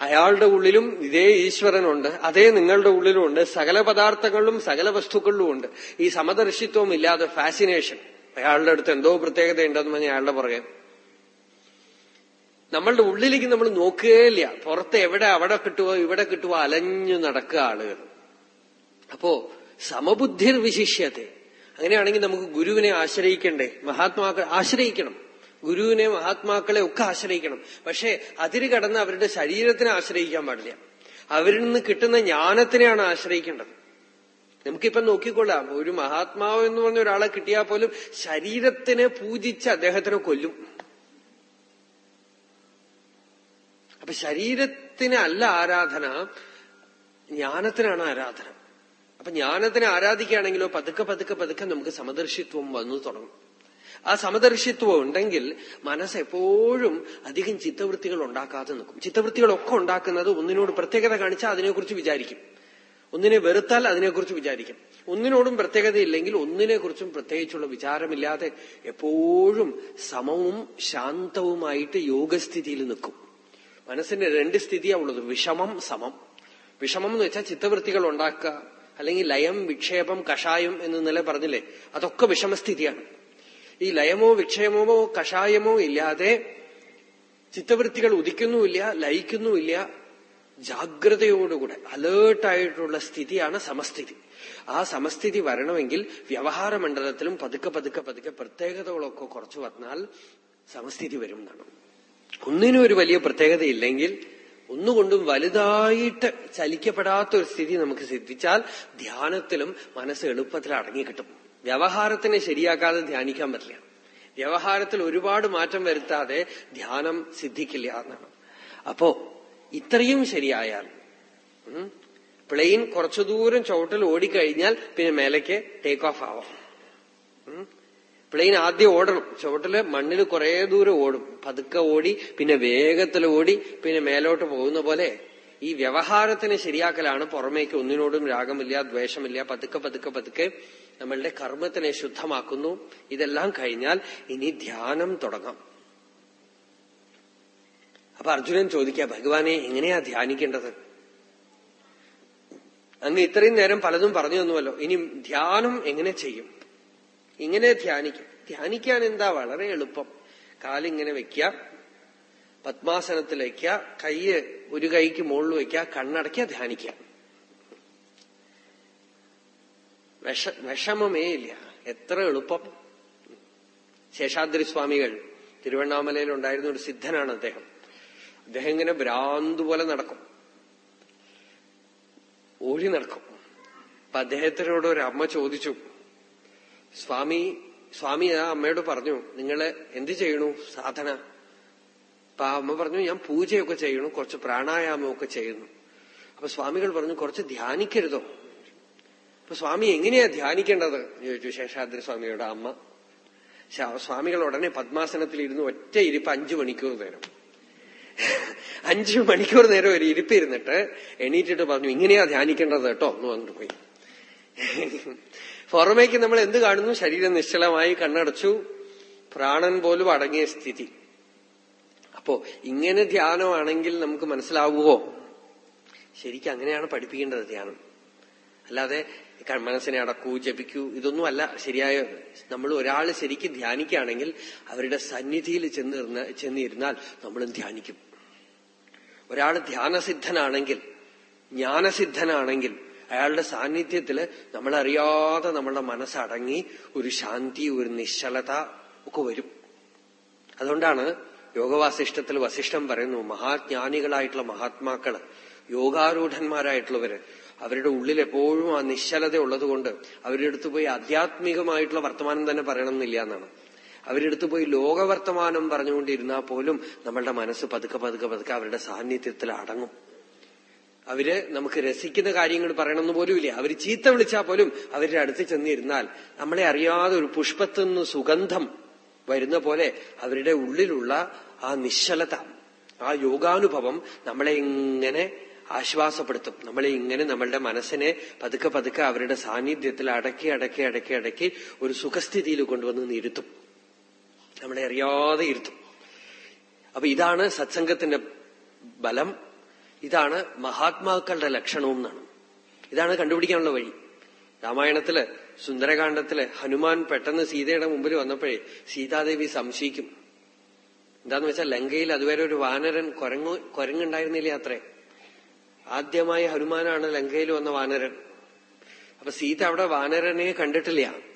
അയാളുടെ ഉള്ളിലും ഇതേ ഈശ്വരനുണ്ട് അതേ നിങ്ങളുടെ ഉള്ളിലും ഉണ്ട് സകല പദാർത്ഥങ്ങളിലും സകല വസ്തുക്കളിലും ഉണ്ട് ഈ സമദർശിത്വം ഇല്ലാതെ ഫാസിനേഷൻ അയാളുടെ അടുത്ത് എന്തോ പ്രത്യേകത ഉണ്ടെന്ന് പറഞ്ഞ അയാളുടെ പുറകെ. നമ്മളുടെ ഉള്ളിലേക്ക് നമ്മൾ നോക്കുകയില്ല. പുറത്ത് എവിടെ അവിടെ കിട്ടുവോ ഇവിടെ കിട്ടുവോ അലഞ്ഞു നടക്കുക ആളുകൾ. അപ്പോ സമബുദ്ധിർ വിശിഷ്യത്തെ. അങ്ങനെയാണെങ്കിൽ നമുക്ക് ഗുരുവിനെ ആശ്രയിക്കണ്ടേ? മഹാത്മാക്കൾ ആശ്രയിക്കണം. ഗുരുവിനെ മഹാത്മാക്കളെ ഒക്കെ ആശ്രയിക്കണം. പക്ഷെ അതിര് കടന്ന് അവരുടെ ശരീരത്തിനെ ആശ്രയിക്കാൻ പാടില്ല. അവരിൽ നിന്ന് കിട്ടുന്ന ജ്ഞാനത്തിനെയാണ് ആശ്രയിക്കേണ്ടത്. നമുക്കിപ്പൊ നോക്കിക്കൊള്ളാം. ഒരു മഹാത്മാവ് എന്ന് പറഞ്ഞ ഒരാളെ കിട്ടിയാൽ പോലും ശരീരത്തിനെ പൂജിച്ച് അദ്ദേഹത്തിനെ കൊല്ലും. അപ്പൊ ശരീരത്തിന് അല്ല ആരാധന ജ്ഞാനത്തിനാണ് ആരാധന. അപ്പൊ ജ്ഞാനത്തിനെ ആരാധിക്കുകയാണെങ്കിലോ പതുക്കെ പതുക്കെ പതുക്കെ നമുക്ക് സമദർശിത്വം വന്നു തുടങ്ങും. ആ സമദർശിത്വം ഉണ്ടെങ്കിൽ മനസ്സ് എപ്പോഴും അധികം ചിത്തവൃത്തികൾ ഉണ്ടാക്കാതെ നിൽക്കും. ചിത്തവൃത്തികളൊക്കെ ഉണ്ടാക്കുന്നത് ഒന്നിനോട് പ്രത്യേകത കാണിച്ചാൽ അതിനെക്കുറിച്ച് വിചാരിക്കും. ഒന്നിനെ വെറുത്താൽ അതിനെക്കുറിച്ച് വിചാരിക്കും. ഒന്നിനോടും പ്രത്യേകതയില്ലെങ്കിൽ ഒന്നിനെക്കുറിച്ചും പ്രത്യേകിച്ചുള്ള വിചാരമില്ലാതെ എപ്പോഴും സമവും ശാന്തവുമായിട്ട് യോഗസ്ഥിതിയിൽ നിൽക്കും. മനസ്സിന്റെ രണ്ട് സ്ഥിതിയാ ഉള്ളത്. വിഷമം സമം. വിഷമം എന്ന് വെച്ചാൽ ചിത്തവൃത്തികൾ ഉണ്ടാക്കുക അല്ലെങ്കിൽ ലയം വിക്ഷേപം കഷായം എന്ന് നില പറഞ്ഞില്ലേ? അതൊക്കെ വിഷമസ്ഥിതിയാണ്. ഈ ലയമോ വിക്ഷേപമോ കഷായമോ ഇല്ലാതെ ചിത്തവൃത്തികൾ ഉദിക്കുന്നുമില്ല ലയിക്കുന്നുമില്ല ജാഗ്രതയോടുകൂടെ അലേർട്ടായിട്ടുള്ള സ്ഥിതിയാണ് സമസ്ഥിതി. ആ സമസ്ഥിതി വരണമെങ്കിൽ വ്യവഹാര മണ്ഡലത്തിലും പതുക്കെ പതുക്കെ പതുക്കെ പ്രത്യേകതകളൊക്കെ കുറച്ചു വന്നാൽ സമസ്ഥിതി വരും എന്നാണ്. ഒന്നിനും ഒരു വലിയ പ്രത്യേകതയില്ലെങ്കിൽ ഒന്നുകൊണ്ടും വലുതായിട്ട് ചലിക്കപ്പെടാത്ത ഒരു സ്ഥിതി നമുക്ക് സിദ്ധിച്ചാൽ ധ്യാനത്തിലും മനസ്സ് എളുപ്പത്തിൽ അടങ്ങിക്കിട്ടും. വ്യവഹാരത്തിനെ ശരിയാക്കാതെ ധ്യാനിക്കാൻ പറ്റില്ല. വ്യവഹാരത്തിൽ ഒരുപാട് മാറ്റം വരുത്താതെ ധ്യാനം സിദ്ധിക്കില്ല എന്നാണ്. അപ്പോ ഇത്രയും ശരിയായാൽ പ്ലെയിൻ കുറച്ചു ദൂരം ചോട്ടിൽ ഓടിക്കഴിഞ്ഞാൽ പിന്നെ മേലേക്ക് ടേക്ക് ഓഫ് ആവാം. പ്ലെയിൻ ആദ്യം ഓടണം. ചുവട്ടിൽ മണ്ണിൽ കുറെ ദൂരം ഓടും. പതുക്കെ ഓടി പിന്നെ വേഗത്തിൽ ഓടി പിന്നെ മേലോട്ട് പോകുന്ന പോലെ ഈ വ്യവഹാരത്തിനെ ശരിയാക്കലാണ് പുറമേക്ക് ഒന്നിനോടും രാഗമില്ല ദ്വേഷമില്ല. പതുക്കെ പതുക്കെ പതുക്കെ നമ്മളുടെ കർമ്മത്തിനെ ശുദ്ധമാക്കുന്നു. ഇതെല്ലാം കഴിഞ്ഞാൽ ഇനി ധ്യാനം തുടങ്ങാം. അപ്പൊ അർജുനൻ ചോദിക്കുക ഭഗവാനെ എങ്ങനെയാ ധ്യാനിക്കേണ്ടത്? അങ്ങ് ഇത്രയും നേരം പലതും പറഞ്ഞു തന്നുവല്ലോ. ഇനി ധ്യാനം എങ്ങനെ ചെയ്യും? ഇങ്ങനെ ധ്യാനിക്കും. ധ്യാനിക്കാൻ എന്താ വളരെ എളുപ്പം. കാലിങ്ങനെ വെക്കുക പത്മാസനത്തിൽ വയ്ക്കുക കൈ ഒരു കൈക്ക് മുകളിൽ വയ്ക്കുക കണ്ണടയ്ക്കുക ധ്യാനിക്കുക വിഷ വിഷമമേ ഇല്ല. എത്ര എളുപ്പം. ശേഷാദ്രി സ്വാമികൾ തിരുവണ്ണാമലയിൽ ഉണ്ടായിരുന്ന ഒരു സിദ്ധനാണ് അദ്ദേഹം. അദ്ദേഹം ഇങ്ങനെ ഭ്രാന്ത് പോലെ നടക്കും. ഓടി നടക്കും. അപ്പൊ അദ്ദേഹത്തിനോട് ഒരു അമ്മ ചോദിച്ചു സ്വാമി സ്വാമി ആ അമ്മയോട് പറഞ്ഞു നിങ്ങൾ എന്ത് ചെയ്യണു? സാധന. അപ്പൊ ആ അമ്മ പറഞ്ഞു ഞാൻ പൂജയൊക്കെ ചെയ്യണു കുറച്ച് പ്രാണായാമമൊക്കെ ചെയ്യുന്നു. അപ്പൊ സ്വാമികൾ പറഞ്ഞു കുറച്ച് ധ്യാനിക്കരുതോ? അപ്പൊ സ്വാമി എങ്ങനെയാ ധ്യാനിക്കേണ്ടത്? ചോദിച്ചു ശേഷാദ്രി സ്വാമിയുടെ അമ്മ. സ്വാമികൾ ഉടനെ പത്മാസനത്തിൽ ഇരുന്ന് ഒറ്റ ഇരിപ്പ് അഞ്ചു മണിക്കൂർ നേരം. അഞ്ചു മണിക്കൂർ നേരം ഒരു ഇരിപ്പിരുന്നിട്ട് എണീറ്റിട്ട് പറഞ്ഞു ഇങ്ങനെയാ ധ്യാനിക്കേണ്ടത് കേട്ടോ എന്ന് പറഞ്ഞിട്ട് പോയി. പുറമേക്ക് നമ്മൾ എന്ത് കാണുന്നു? ശരീരം നിശ്ചലമായി കണ്ണടച്ചു. പ്രാണൻ പോലും അടങ്ങിയ സ്ഥിതി. അപ്പോ ഇങ്ങനെ ധ്യാനമാണെങ്കിൽ നമുക്ക് മനസ്സിലാവുമോ ശരിക്കും അങ്ങനെയാണ് പഠിപ്പിക്കേണ്ടത് ധ്യാനം. അല്ലാതെ മനസ്സിനെ അടക്കൂ ജപിക്കൂ ഇതൊന്നും അല്ല ശരിയായ നമ്മൾ ഒരാൾ ശരിക്കും ധ്യാനിക്കുകയാണെങ്കിൽ അവരുടെ സന്നിധിയിൽ ചെന്നിരുന്ന ചെന്നിരുന്നാൽ നമ്മളും ധ്യാനിക്കും. ഒരാൾ ധ്യാനസിദ്ധനാണെങ്കിൽ ജ്ഞാനസിദ്ധനാണെങ്കിൽ അയാളുടെ സാന്നിധ്യത്തിൽ നമ്മളറിയാതെ നമ്മളുടെ മനസ്സടങ്ങി ഒരു ശാന്തി ഒരു നിശ്ചലത ഒക്കെ വരും. അതുകൊണ്ടാണ് യോഗവാസിഷ്ടത്തിൽ വസിഷ്ഠം പറയുന്നു മഹാജ്ഞാനികളായിട്ടുള്ള മഹാത്മാക്കൾ യോഗാരൂഢന്മാരായിട്ടുള്ളവര് അവരുടെ ഉള്ളിൽ എപ്പോഴും ആ നിശ്ചലത ഉള്ളതുകൊണ്ട് അവരുടെ അടുത്ത് പോയി ആധ്യാത്മികമായിട്ടുള്ള വർത്തമാനം തന്നെ പറയണമെന്നില്ല എന്നാണ്. അവരുടെ അടുത്ത് പോയി ലോകവർത്തമാനം പറഞ്ഞുകൊണ്ടിരുന്നാൽ പോലും നമ്മളുടെ മനസ്സ് പതുക്കെ പതുക്കെ പതുക്കെ അവരുടെ സാന്നിധ്യത്തിൽ അടങ്ങും. അവർ നമുക്ക് രസിക്കുന്ന കാര്യങ്ങൾ പറയണമെന്ന് പോലും അവർ ചീത്ത വിളിച്ചാൽ പോലും അവരുടെ അടുത്ത് ചെന്നിരുന്നാൽ നമ്മളെ അറിയാതെ ഒരു പുഷ്പത്തിൽ നിന്ന് സുഗന്ധം വരുന്ന പോലെ അവരുടെ ഉള്ളിലുള്ള ആ നിശ്ചലത ആ യോഗാനുഭവം നമ്മളെ ഇങ്ങനെ ആശ്വാസപ്പെടുത്തും. നമ്മളെ ഇങ്ങനെ നമ്മളുടെ മനസ്സിനെ പതുക്കെ പതുക്കെ അവരുടെ സാന്നിധ്യത്തിൽ അടക്കി അടക്കി അടക്കി അടക്കി ഒരു സുഖസ്ഥിതിയിൽ കൊണ്ടുവന്ന് ഇരുത്തും നമ്മളെ അറിയാതെ ഇരുത്തും. അപ്പൊ ഇതാണ് സത്സംഗത്തിന്റെ ബലം ഇതാണ് മഹാത്മാക്കളുടെ ലക്ഷണവും എന്നാണ്. ഇതാണ് കണ്ടുപിടിക്കാനുള്ള വഴി. രാമായണത്തിൽ സുന്ദരകാന്ഡത്തിൽ ഹനുമാൻ പെട്ടെന്ന് സീതയുടെ മുമ്പിൽ വന്നപ്പോഴേ സീതാദേവി സംശയിക്കും. എന്താന്ന് വെച്ചാൽ ലങ്കയിൽ അതുവരെ ഒരു വാനരൻ കുരങ്ങു കുരങ്ങുണ്ടായിരുന്നില്ല അത്രേ? ആദ്യമായി ഹനുമാനാണ് ലങ്കയിൽ വന്ന വാനരൻ. അപ്പൊ സീത അവിടെ വാനരനെ കണ്ടിട്ടില്ല.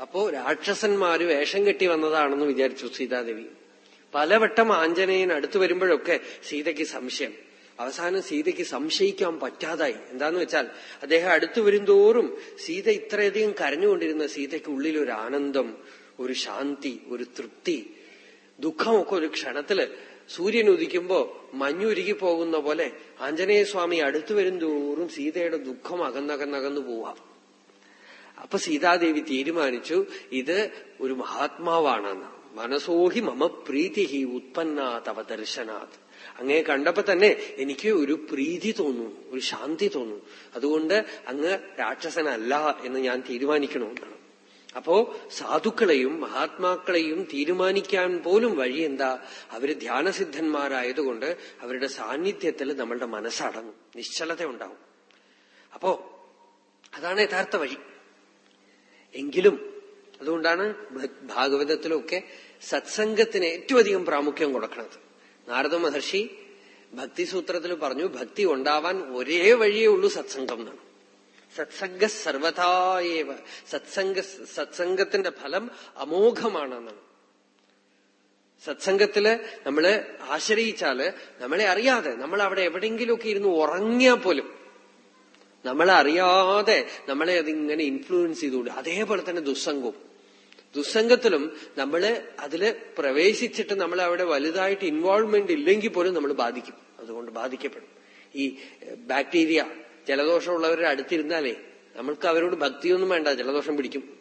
അപ്പോ രാക്ഷസന്മാര് വേഷം കെട്ടി വന്നതാണെന്ന് വിചാരിച്ചു സീതാദേവി. പലവട്ടം ആഞ്ജനേയൻ അടുത്തു വരുമ്പോഴൊക്കെ സീതയ്ക്ക് സംശയം. അവസാനം സീതയ്ക്ക് സംശയിക്കാൻ പറ്റാതായി. എന്താന്ന് വെച്ചാൽ അദ്ദേഹം അടുത്തു വരുംതോറും സീത ഇത്രയധികം കരഞ്ഞുകൊണ്ടിരുന്ന സീതയ്ക്ക് ഉള്ളിൽ ഒരു ആനന്ദം ഒരു ശാന്തി ഒരു തൃപ്തി ദുഃഖമൊക്കെ ഒരു ക്ഷണത്തിൽ സൂര്യൻ ഉദിക്കുമ്പോ മഞ്ഞുരുകി പോകുന്ന പോലെ ആഞ്ജനേയസ്വാമി അടുത്തു വരും തോറും സീതയുടെ ദുഃഖം അകന്നകന്നകന്നു പോവാം. അപ്പൊ സീതാദേവി തീരുമാനിച്ചു ഇത് ഒരു മഹാത്മാവാണെന്ന്. മനസോഹി മമ പ്രീതി ഹി ഉത്പന്നാത് അവ ദർശനാത് അങ്ങേ കണ്ടപ്പോ തന്നെ എനിക്ക് ഒരു പ്രീതി തോന്നുന്നു ഒരു ശാന്തി തോന്നുന്നു. അതുകൊണ്ട് അങ്ങ് രാക്ഷസനല്ല എന്ന് ഞാൻ തീരുമാനിക്കണമെന്നാണ്. അപ്പോ സാധുക്കളെയും മഹാത്മാക്കളെയും തീരുമാനിക്കാൻ പോലും വഴി എന്താ? അവർ ധ്യാനസിദ്ധന്മാരായതുകൊണ്ട് അവരുടെ സാന്നിധ്യത്തിൽ നമ്മളുടെ മനസ്സടങ്ങും. നിശ്ചലത ഉണ്ടാവും അപ്പോ അതാണ് യഥാർത്ഥ വഴി. എങ്കിലും അതുകൊണ്ടാണ് ഭാഗവതത്തിലൊക്കെ സത്സംഗത്തിന് ഏറ്റവും അധികം പ്രാമുഖ്യം കൊടുക്കുന്നത്. നാരദ മഹർഷി ഭക്തിസൂത്രത്തിൽ പറഞ്ഞു ഭക്തി ഉണ്ടാവാൻ ഒരേ വഴിയേ ഉള്ളൂ സത്സംഗം എന്നാണ്. സത്സംഗ സർവതായേവ സത്സംഗ സത്സംഗത്തിന്റെ ഫലം അമോഘമാണെന്നാണ് സത്സംഗത്തിൽ നമ്മൾ ആശ്രയിച്ചാൽ നമ്മളെ അറിയാതെ നമ്മൾ അവിടെ എവിടെയെങ്കിലുമൊക്കെ ഇരുന്ന് ഉറങ്ങിയാൽ പോലും നമ്മളെ അറിയാതെ നമ്മളെ അതിങ്ങനെ ഇൻഫ്ലുവൻസ് ചെയ്തുകൊണ്ട് അതേപോലെ തന്നെ ദുസ്സംഗവും. ദുസ്സംഗത്തിലും നമ്മൾ അതിൽ പ്രവേശിച്ചിട്ട് നമ്മൾ അവിടെ വലുതായിട്ട് ഇൻവോൾവ്മെന്റ് ഇല്ലെങ്കിൽ പോലും നമ്മൾ ബാധിക്കും. അതുകൊണ്ട് ബാധിക്കപ്പെടും. ഈ ബാക്ടീരിയ ജലദോഷമുള്ളവരുടെ അടുത്തിരുന്നാലേ നമ്മൾക്ക് അവരോട് ഭക്തിയൊന്നും വേണ്ട ജലദോഷം പിടിക്കും.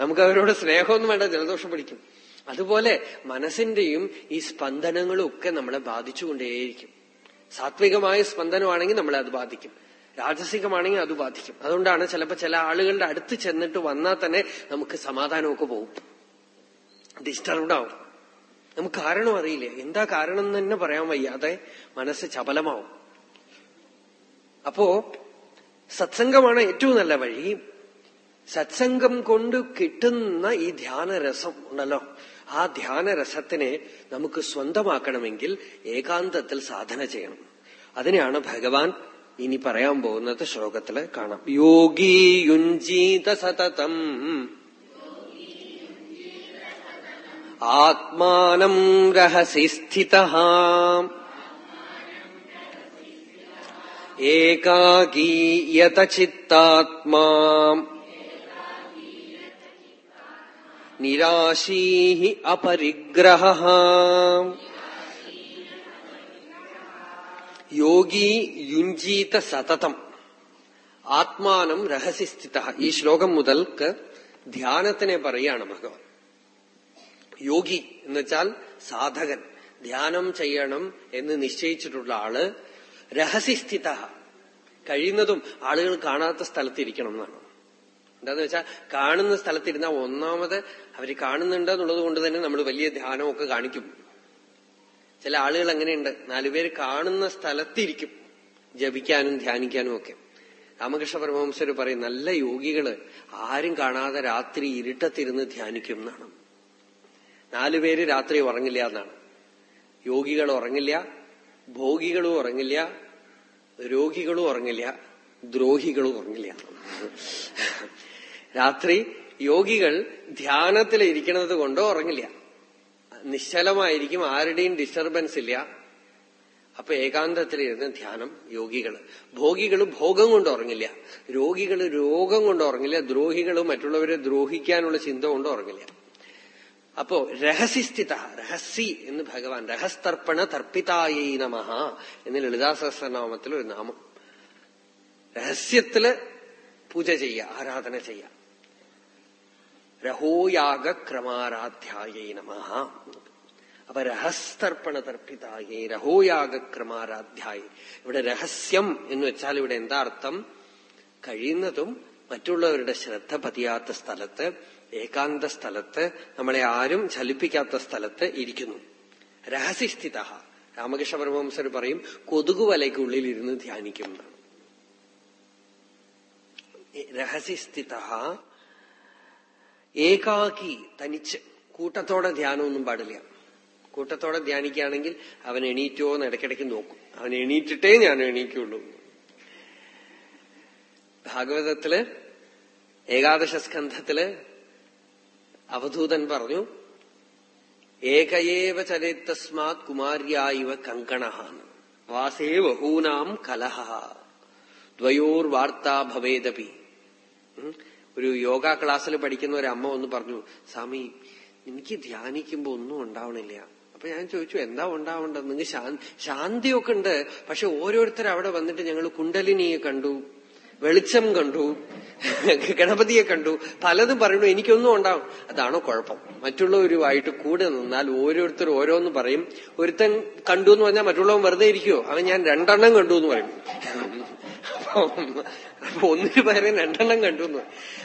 നമുക്ക് അവരോട് സ്നേഹമൊന്നും വേണ്ട ജലദോഷം പിടിക്കും. അതുപോലെ മനസ്സിന്റെയും ഈ സ്പന്ദനങ്ങളും ഒക്കെ നമ്മളെ ബാധിച്ചുകൊണ്ടേയിരിക്കും. സാത്വികമായ സ്പന്ദനമാണെങ്കിൽ നമ്മളെ അത് ബാധിക്കും. രാജസികമാണെങ്കിൽ അത് ബാധിക്കും. അതുകൊണ്ടാണ് ചിലപ്പോ ചില ആളുകളുടെ അടുത്ത് ചെന്നിട്ട് വന്നാൽ തന്നെ നമുക്ക് സമാധാനമൊക്കെ പോകും ഡിസ്റ്റർബ്ഡ് ആവും നമുക്ക് കാരണം അറിയില്ല. എന്താ കാരണം എന്ന് തന്നെ പറയാൻ വയ്യാതെ മനസ്സ് ചപലമാവും. അപ്പോ സത്സംഗമാണ് ഏറ്റവും നല്ല വഴി. സത്സംഗം കൊണ്ട് കിട്ടുന്ന ഈ ധ്യാനരസം ഉണ്ടല്ലോ. ആ ധ്യാനരസത്തിനെ നമുക്ക് സ്വന്തമാക്കണമെങ്കിൽ ഏകാന്തത്തിൽ സാധന ചെയ്യണം. അതിനെയാണ് ഭഗവാൻ ഇനി പറയാൻ പോകുന്നത് ശ്ലോകത്തിൽ കാണാം. യോഗി യുഞ്ജീത സതതം. ആത്മാനം രഹസി സ്ഥിത ഏകാഗീയത ചിത്താത്മാ. നിരാശീ അപരിഗ്രഹ യോഗി യുഞ്ജീത സതതം ആത്മാനം രഹസ്യസ്ഥിത ഈ ശ്ലോകം മുതൽക്ക് ധ്യാനത്തിനെ പറയാണ് ഭഗവാൻ. യോഗി എന്ന് വെച്ചാൽ സാധകൻ ധ്യാനം ചെയ്യണം എന്ന് നിശ്ചയിച്ചിട്ടുള്ള ആൾ രഹസ്യസ്ഥിത കഴിയുന്നതും ആളുകൾ കാണാത്ത സ്ഥലത്തിരിക്കണം എന്നാണ്. എന്താന്ന് വെച്ചാൽ കാണുന്ന സ്ഥലത്തിരുന്ന ഒന്നാമത് അവർ കാണുന്നുണ്ട് എന്നുള്ളത് കൊണ്ട് തന്നെ നമ്മൾ വലിയ ധ്യാനമൊക്കെ കാണിക്കും. ചില ആളുകൾ അങ്ങനെയുണ്ട്. നാലുപേര് കാണുന്ന സ്ഥലത്തിരിക്കും. ജപിക്കാനും ധ്യാനിക്കാനും ഒക്കെ. രാമകൃഷ്ണ പരമഹംസർ പറയും നല്ല യോഗികൾ ആരും കാണാതെ രാത്രി ഇരുട്ടത്തിരുന്ന് ധ്യാനിക്കും എന്നാണ്. നാലുപേര് രാത്രി ഉറങ്ങില്ല എന്നാണ്. യോഗികൾ ഉറങ്ങില്ല ഭോഗികളും ഉറങ്ങില്ല രോഗികളും ഉറങ്ങില്ല ദ്രോഹികളും ഉറങ്ങില്ല. രാത്രി യോഗികൾ ധ്യാനത്തിൽ ഇരിക്കുന്നത് കൊണ്ടോ ഉറങ്ങില്ല. നിശ്ചലമായിരിക്കും ആരുടെയും ഡിസ്റ്റർബൻസ് ഇല്ല. അപ്പൊ ഏകാന്തത്തിലിരുന്ന് ധ്യാനം യോഗികൾ ഭോഗികൾ ഭോഗം കൊണ്ട് ഉറങ്ങില്ല. രോഗികൾ രോഗം കൊണ്ട് ഉറങ്ങില്ല. ദ്രോഹികൾ മറ്റുള്ളവരെ ദ്രോഹിക്കാനുള്ള ചിന്ത കൊണ്ട് ഉറങ്ങില്ല. അപ്പോ രഹസ്യസ്ഥിത രഹസ്യ എന്ന് ഭഗവാൻ രഹസ്തർപ്പണ തർപ്പിതായൈ നമഃ എന്ന് ലളിതാസഹസ്രനാമത്തിൽ ഒരു നാമം. രഹസ്യത്തിൽ പൂജ ചെയ്യ ആരാധന ചെയ്യ രഹോയാഗ ക്രമാരാധ്യായ നമഃ. അപ്പൊ രഹസ്തർപ്പണ തർപ്പിതായേ രഹോയാഗ ക്രമാരാധ്യായ ഇവിടെ രഹസ്യം എന്ന് വെച്ചാൽ ഇവിടെ എന്താർത്ഥം കഴിയുന്നതും മറ്റുള്ളവരുടെ ശ്രദ്ധ പതിയാത്ത സ്ഥലത്ത് ഏകാന്ത സ്ഥലത്ത് നമ്മളെ ആരും ചലിപ്പിക്കാത്ത സ്ഥലത്ത് ഇരിക്കുന്നു. രഹസ്യസ്ഥിത. രാമകൃഷ്ണ പരമഹംസർ പറയും കൊതുകുവലയ്ക്കുള്ളിൽ ഇരുന്ന് ധ്യാനിക്കും രഹസ്യസ്ഥിത ഏകാക്കി തനിച്ച് കൂട്ടത്തോടെ ധ്യാനമൊന്നും പാടില്ല കൂട്ടത്തോടെ ധ്യാനിക്കുകയാണെങ്കിൽ അവൻ എണീറ്റോ എന്ന് ഇടയ്ക്കിടയ്ക്ക് നോക്കും അവൻ എണീറ്റിട്ടേ ഞാൻ എണീക്കുള്ളൂ ഭാഗവതത്തില് ഏകാദശ സ്കന്ധത്തില് അവധൂതൻ പറഞ്ഞു ഏകയേവ ചരിത്തസ്മാത് കുമാര്യായിവ കങ്കണ വാസേ ബഹൂനാം കലഹ ദ്വയോർ വാർത്താ ഭവേദപി ഒരു യോഗ ക്ലാസ്സിൽ പഠിക്കുന്ന ഒരു അമ്മ ഒന്ന് പറഞ്ഞു സ്വാമി എനിക്ക് ധ്യാനിക്കുമ്പോ ഒന്നും ഉണ്ടാവണില്ല. അപ്പൊ ഞാൻ ചോദിച്ചു എന്താ ഉണ്ടാവേണ്ടത്? നിങ്ങൾ ശാന്തിയൊക്കെ ഉണ്ട്. പക്ഷെ ഓരോരുത്തർ അവിടെ വന്നിട്ട് ഞങ്ങൾ കുണ്ടലിനിയെ കണ്ടു വെളിച്ചം കണ്ടു ഗണപതിയെ കണ്ടു. പലതും പറയണു എനിക്കൊന്നും ഉണ്ടാവും. അതാണോ കുഴപ്പം. മറ്റുള്ളവരുമായിട്ട് കൂടെ നിന്നാൽ ഓരോരുത്തർ ഓരോന്ന് പറയും. ഒരുത്തൻ കണ്ടു എന്ന് പറഞ്ഞാൽ മറ്റുള്ളവൻ വെറുതെ ഇരിക്കുവോ? അവൻ ഞാൻ രണ്ടെണ്ണം കണ്ടു എന്ന് പറയും. അപ്പൊ ഒന്നിനു പകരം രണ്ടെണ്ണം കണ്ടു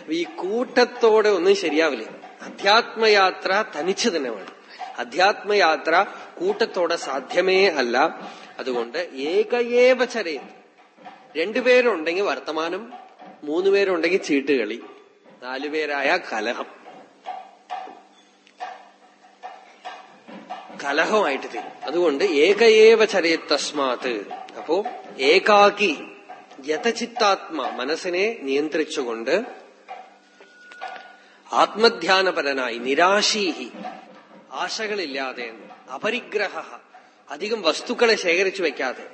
ഈ കൂട്ടത്തോടെ ഒന്നും ശരിയാവില്ല. അധ്യാത്മയാത്ര തനിച്ചു തന്നെ വേണം. അധ്യാത്മയാത്ര കൂട്ടത്തോടെ സാധ്യമേ അല്ല. അതുകൊണ്ട് ഏകയേവ ചരയും രണ്ടുപേരുണ്ടെങ്കിൽ വർത്തമാനം മൂന്ന് മൂന്നുപേരുണ്ടെങ്കിൽ ചീട്ടുകളി നാലുപേരായ കലഹം. കലഹമായിട്ട് തീരും. അതുകൊണ്ട് ഏകയേവ ചരയത്തസ്മാത് അപ്പോ ഏകാക്കി യഥചിത്താത്മ മനസ്സിനെ നിയന്ത്രിച്ചുകൊണ്ട് ആത്മധ്യാനപരനായി നിരാശീഹി ആശകളില്ലാതെ അപരിഗ്രഹ അധികം വസ്തുക്കളെ ശേഖരിച്ചു വെക്കാതെ.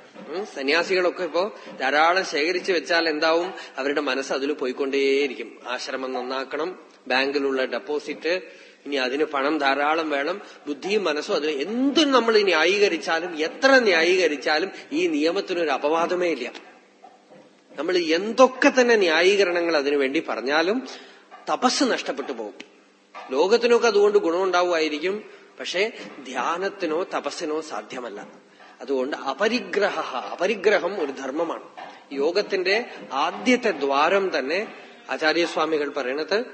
സന്യാസികളൊക്കെ ഇപ്പോ ധാരാളം ശേഖരിച്ചു വെച്ചാൽ എന്താവും? അവരുടെ മനസ്സ് അതിൽ പോയിക്കൊണ്ടേയിരിക്കും. ആശ്രമം നന്നാക്കണം ബാങ്കിലുള്ള ഡെപ്പോസിറ്റ് ഇനി അതിന് പണം ധാരാളം വേണം ബുദ്ധിയും മനസ്സും അതിന് എന്തും നമ്മൾ ന്യായീകരിച്ചാലും എത്ര ന്യായീകരിച്ചാലും ഈ നിയമത്തിനൊരു അപവാദമേ ഇല്ല. നമ്മൾ എന്തൊക്കെ തന്നെ ന്യായീകരണങ്ങൾ അതിനു വേണ്ടി പറഞ്ഞാലും തപസ് നഷ്ടപ്പെട്ടു പോകും. ലോകത്തിനൊക്കെ അതുകൊണ്ട് ഗുണമുണ്ടാവുമായിരിക്കും. പക്ഷേ ധ്യാനത്തിനോ തപസ്സിനോ സാധ്യമല്ല. അതുകൊണ്ട് അപരിഗ്രഹ അപരിഗ്രഹം ഒരു ധർമ്മമാണ്. യോഗത്തിന്റെ ആദ്യത്തെ ദ്വാരം തന്നെ ആചാര്യസ്വാമികൾ പറയണത്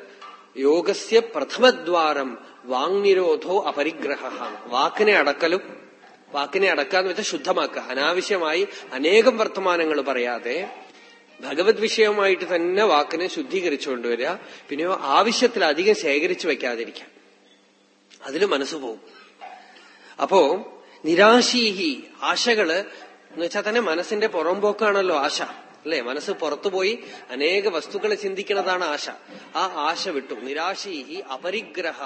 യോഗസ്യ പ്രഥമദ്വാരം വാങ്നിരോധോ അപരിഗ്രഹ. വാക്കിനെ അടക്കലും വാക്കിനെ അടക്കാന്ന് വെച്ചാൽ ശുദ്ധമാക്കുക. അനാവശ്യമായി അനേകം വർത്തമാനങ്ങൾ പറയാതെ ഭഗവത് വിഷയമായിട്ട് തന്നെ വാക്കിനെ ശുദ്ധീകരിച്ചുകൊണ്ടുവരിക പിന്നെയോ ആവശ്യത്തിലധികം ശേഖരിച്ചു വെക്കാതിരിക്കാം അതിന് മനസ്സ് പോകും. അപ്പോ നിരാശീഹി ആശകൾ എന്ന് വെച്ചാൽ തന്നെ മനസ്സിന്റെ പുറംപോക്കാണല്ലോ ആശ അല്ലെ? മനസ്സ് പുറത്തുപോയി അനേക വസ്തുക്കളെ ചിന്തിക്കുന്നതാണ് ആശ. ആ ആശ വിട്ടു. നിരാശീഹി അപരിഗ്രഹ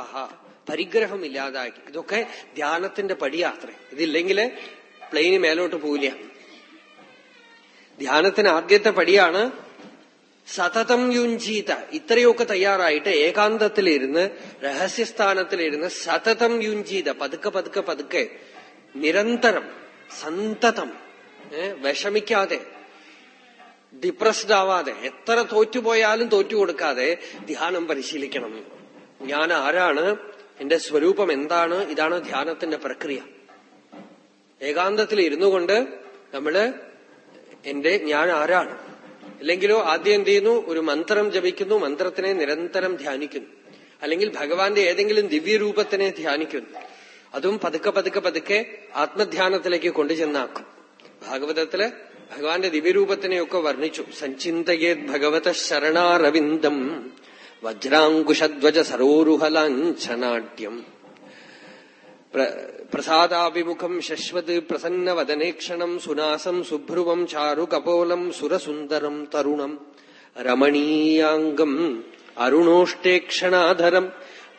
പരിഗ്രഹം ഇല്ലാതാക്കി ഇതൊക്കെ ധ്യാനത്തിന്റെ പടിയാത്രേ ഇതില്ലെങ്കിൽ പ്ലെയിന് മേലോട്ട് പോവില്ല. ധ്യാനത്തിന് ആദ്യത്തെ പടിയാണ് സതതം യുഞ്ചീത. ഇത്രയൊക്കെ തയ്യാറായിട്ട് ഏകാന്തത്തിലിരുന്ന് രഹസ്യസ്ഥാനത്തിലിരുന്ന് സതതം യുഞ്ചീത. പതുക്കെ പതുക്കെ പതുക്കെ. നിരന്തരം സന്തതം. വിഷമിക്കാതെ ഡിപ്രസ്ഡ് ആവാതെ എത്ര തോറ്റുപോയാലും തോറ്റു കൊടുക്കാതെ ധ്യാനം പരിശീലിക്കണം. ഞാൻ ആരാണ്? എന്റെ സ്വരൂപം എന്താണ്? ഇതാണ് ധ്യാനത്തിന്റെ പ്രക്രിയ. ഏകാന്തത്തിൽ ഇരുന്നു കൊണ്ട് നമ്മൾ എന്റെ ഞാൻ ആരാണ്? അല്ലെങ്കിലോ ആദ്യം എന്ത് ചെയ്യുന്നു? ഒരു മന്ത്രം ജപിക്കുന്നു മന്ത്രത്തിനെ നിരന്തരം ധ്യാനിക്കുന്നു. അല്ലെങ്കിൽ ഭഗവാന്റെ ഏതെങ്കിലും ദിവ്യരൂപത്തിനെ ധ്യാനിക്കുന്നു. അതും പതുക്കെ പതുക്കെ പതുക്കെ ആത്മധ്യാനത്തിലേക്ക് കൊണ്ടുചെന്നാക്കും. ഭാഗവതത്തിൽ ഭഗവാന്റെ ദിവ്യരൂപത്തിനെയൊക്കെ വർണിച്ചു. സഞ്ചിന്തയേത് ഭഗവത ശരണാരവിന്ദം വജ്രാങ്കുശധ്വജ സരോരുഹലാഞ്ചനാട്യം പ്രസാദാഭിമുഖം ശശ്വത് പ്രസന്നവദനേക്ഷണം സുനാസം സുഭ്രുവം ചാരുകപോലം സുരസുന്ദരം തരുണം രമണീയാംഗം അരുണോഷ്ടേക്ഷണാധരം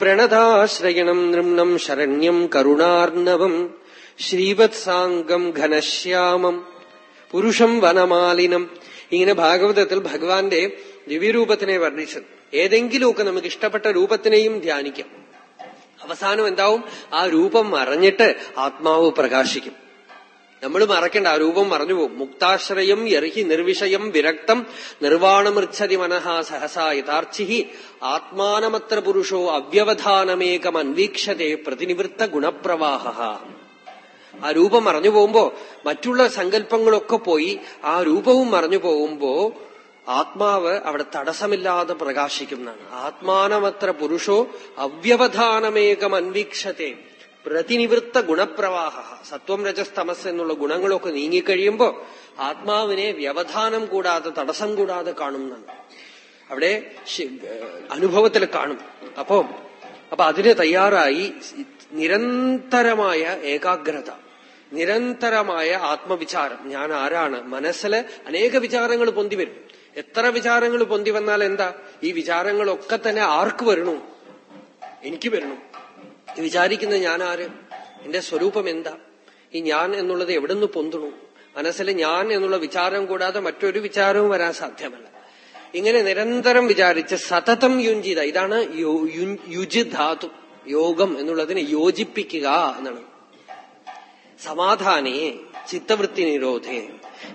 പ്രണതാശ്രയണം നൃണം ശരണ്യം കരുണാർണവം ശ്രീവത്സാംഗം ഘനശ്യാമം പുരുഷം വനമാലിനം ഇങ്ങനെ ഭാഗവതത്തിൽ ഭഗവാന്റെ ദിവ്യരൂപത്തിനെ വർണ്ണിച്ചത് ഏതെങ്കിലുമൊക്കെ നമുക്ക് ഇഷ്ടപ്പെട്ട രൂപത്തിനെയും ധ്യാനിക്കാം അവസാനം എന്താവും? ആ രൂപം മറഞ്ഞിട്ട് ആത്മാവ് പ്രകാശിക്കും. നമ്മൾ മറക്കേണ്ട ആ രൂപം മറഞ്ഞു പോകും. മുക്താശ്രയം എറിഹി നിർവിഷയം വിരക്തം നിർവാണമൃച്ഛതി മനഃ സഹസാ യഥാർച്ചിഹി ആത്മാനമത്ര പുരുഷോ അവ്യവധാനമേകം അന്വീക്ഷതേ പ്രതിനിവൃത്ത ഗുണപ്രവാഹ. ആ രൂപം മറഞ്ഞു പോകുമ്പോ മറ്റുള്ള സങ്കല്പങ്ങളൊക്കെ പോയി ആ രൂപവും മറഞ്ഞു പോകുമ്പോ ആത്മാവ് അവിടെ തടസ്സമില്ലാതെ പ്രകാശിക്കുന്നതാണ്. ആത്മാനമത്ര പുരുഷോ അവ്യവധാനമേകം അന്വീക്ഷത്തെ പ്രതിനിവൃത്ത ഗുണപ്രവാഹ സത്വം രജസ്തമസ് എന്നുള്ള ഗുണങ്ങളൊക്കെ നീങ്ങിക്കഴിയുമ്പോ ആത്മാവിനെ വ്യവധാനം കൂടാതെ തടസ്സം കൂടാതെ കാണുന്നതാണ്. അവിടെ അനുഭവത്തിൽ കാണും. അപ്പോ അപ്പൊ അതിന് തയ്യാറായി നിരന്തരമായ ഏകാഗ്രത നിരന്തരമായ ആത്മവിചാരം. ഞാൻ ആരാണ്? മനസ്സിൽ അനേക വിചാരങ്ങൾ പൊന്തി വരും. എത്ര വിചാരങ്ങൾ പൊന്തി വന്നാൽ എന്താ? ഈ വിചാരങ്ങളൊക്കെ തന്നെ ആർക്ക് വരണു? എനിക്ക് വരണു. വിചാരിക്കുന്ന ഞാൻ ആര്? എന്റെ സ്വരൂപം എന്താ? ഈ ഞാൻ എന്നുള്ളത് എവിടുന്ന് പൊന്തുണു? മനസ്സിൽ ഞാൻ എന്നുള്ള വിചാരം കൂടാതെ മറ്റൊരു വിചാരവും വരാൻ സാധ്യമല്ല. ഇങ്ങനെ നിരന്തരം വിചാരിച്ച് സതതം യുഞ്ചിത ഇതാണ് യുജിധാതു യോഗം എന്നുള്ളതിനെ യോജിപ്പിക്കുക എന്നാണ്. സമാധാനേ ചിത്തവൃത്തി നിരോധേ.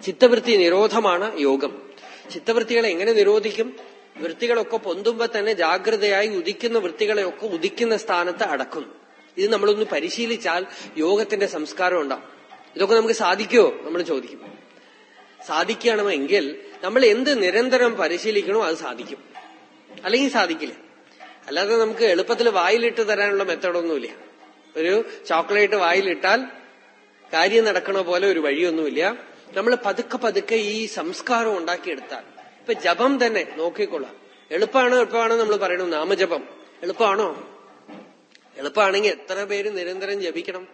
ചിത്തവൃത്തി നിരോധമാണ് യോഗം. ചിത്തവൃത്തികളെ എങ്ങനെ നിരോധിക്കും? വൃത്തികളൊക്കെ പൊന്തുമ്പോ തന്നെ ജാഗ്രതയായി ഉദിക്കുന്ന വൃത്തികളെയൊക്കെ ഉദിക്കുന്ന സ്ഥാനത്ത് അടക്കും. ഇത് നമ്മളൊന്ന് പരിശീലിച്ചാൽ യോഗത്തിന്റെ സംസ്കാരം ഉണ്ടാവും. ഇതൊക്കെ നമുക്ക് സാധിക്കുമോ നമ്മൾ ചോദിക്കും. സാധിക്കണമെങ്കിൽ നമ്മൾ എന്ത് നിരന്തരം പരിശീലിക്കണോ അത് സാധിക്കും. അല്ലെങ്കിൽ സാധിക്കില്ല. അല്ലാതെ നമുക്ക് എളുപ്പത്തിൽ വായിലിട്ട് തരാനുള്ള മെത്തേഡൊന്നുമില്ല. ഒരു ചോക്ലേറ്റ് വായിലിട്ടാൽ കാര്യം നടക്കണ പോലെ ഒരു വഴിയൊന്നുമില്ല. നമ്മൾ പതുക്കെ പതുക്കെ ഈ സംസ്കാരം ഉണ്ടാക്കിയെടുത്താൽ. ഇപ്പൊ ജപം തന്നെ നോക്കിക്കൊള്ളാം എളുപ്പമാണോ എളുപ്പമാണോ നമ്മൾ പറയണു. നാമജപം. എളുപ്പമാണോ എളുപ്പമാണെങ്കിൽ എത്ര പേര് നിരന്തരം ജപിക്കണം?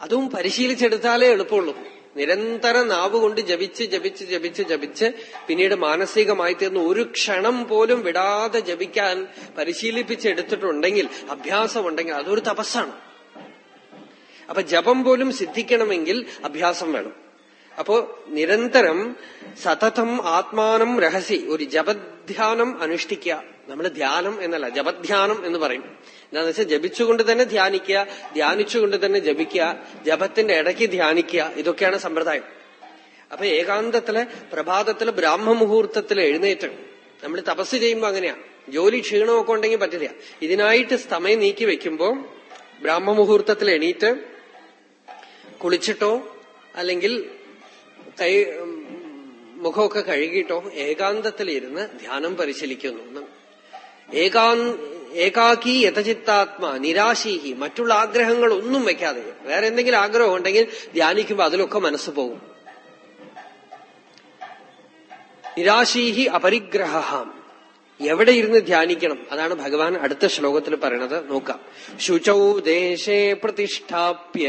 അതും പരിശീലിച്ചെടുത്താലേ എളുപ്പമുള്ളൂ. നിരന്തരം നാവ് കൊണ്ട് ജപിച്ച് ജപിച്ച് ജപിച്ച് ജപിച്ച് പിന്നീട് മാനസികമായി തീർന്ന് ഒരു ക്ഷണം പോലും വിടാതെ ജപിക്കാൻ പരിശീലിപ്പിച്ചെടുത്തിട്ടുണ്ടെങ്കിൽ അഭ്യാസമുണ്ടെങ്കിൽ അതൊരു തപസ്സാണ്. അപ്പൊ ജപം പോലും സിദ്ധിക്കണമെങ്കിൽ അഭ്യാസം വേണം. അപ്പോ നിരന്തരം സതതം ആത്മാനം രഹസി ഒരു ജപധ്യാനം അനുഷ്ഠിക്കുക. നമ്മൾ ധ്യാനം എന്നല്ല ജപധ്യാനം എന്ന് പറയും. എന്താന്ന് വെച്ചാൽ ജപിച്ചുകൊണ്ട് തന്നെ ധ്യാനിക്കുക ധ്യാനിച്ചുകൊണ്ട് തന്നെ ജപിക്കുക ജപത്തിന്റെ ഇടയ്ക്ക് ധ്യാനിക്കുക ഇതൊക്കെയാണ് സമ്പ്രദായം. അപ്പൊ ഏകാന്തത്തിൽ പ്രഭാതത്തിൽ ബ്രാഹ്മ മുഹൂർത്തത്തിൽ എഴുന്നേറ്റ് നമ്മൾ തപസ് ചെയ്യുമ്പോൾ അങ്ങനെയാ. ജോലി ക്ഷീണമൊക്കെ ഉണ്ടെങ്കിൽ പറ്റില്ല. ഇതിനായിട്ട് സമയം നീക്കി വെക്കുമ്പോൾ ബ്രാഹ്മ മുഹൂർത്തത്തിൽ എണീറ്റ് കുളിച്ചിട്ടോ അല്ലെങ്കിൽ കൈ മുഖമൊക്കെ കഴുകിയിട്ടോ ഏകാന്തത്തിലിരുന്ന് ധ്യാനം പരിശീലിക്കുന്നു. ഏകാ ഏകാക്കി യഥചിത്താത്മാ നിരാശീഹി മറ്റുള്ള ആഗ്രഹങ്ങൾ ഒന്നും വെക്കാതെ വേറെ എന്തെങ്കിലും ആഗ്രഹം ഉണ്ടെങ്കിൽ ധ്യാനിക്കുമ്പോൾ അതിലൊക്കെ മനസ്സ് പോകും. നിരാശീഹി അപരിഗ്രഹം എവിടെ ഇരുന്ന് ധ്യാനിക്കണം? അതാണ് ഭഗവാൻ അടുത്ത ശ്ലോകത്തിൽ പറയണത്. നോക്കാം. ശുചൗ ദേശേ പ്രതിഷ്ഠാപ്യ.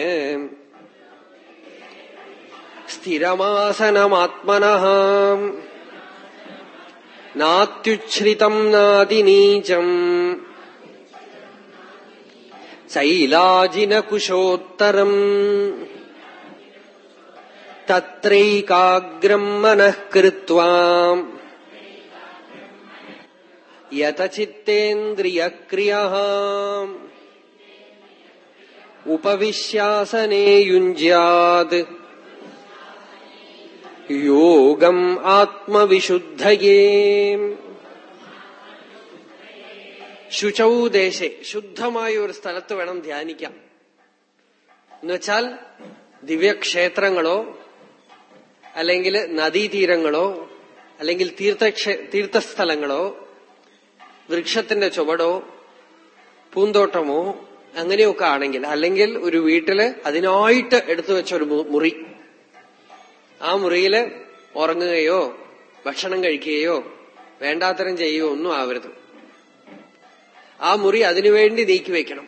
स्थिरमासनमात्मनः। नात्युच्छ्रितम् नादिनीचम्। शैलाजिनकुशोत्तरम्। तत्रैकाग्रम् मनः कृत्वा। यतचित्तेन्द्रियक्रियः। उपविश्यासने युञ्ज्यात् യോഗം ആത്മവിശുദ്ധയേ. ശുചൗ ദേശെ ശുദ്ധമായ ഒരു സ്ഥലത്ത് വേണം ധ്യാനിക്കാം എന്നുവെച്ചാൽ ദിവ്യക്ഷേത്രങ്ങളോ അല്ലെങ്കിൽ നദീതീരങ്ങളോ അല്ലെങ്കിൽ തീർത്ഥസ്ഥലങ്ങളോ വൃക്ഷത്തിന്റെ ചുവടോ പൂന്തോട്ടമോ അങ്ങനെയൊക്കെ ആണെങ്കിൽ അല്ലെങ്കിൽ ഒരു വീട്ടിൽ അതിനായിട്ട് എടുത്തു വെച്ച ഒരു മുറി. ആ മുറിയിൽ ഉറങ്ങുകയോ ഭക്ഷണം കഴിക്കുകയോ വേണ്ടാത്തരം ചെയ്യുകയോ ഒന്നും ആവരുത്. ആ മുറി അതിനുവേണ്ടി നീക്കി വയ്ക്കണം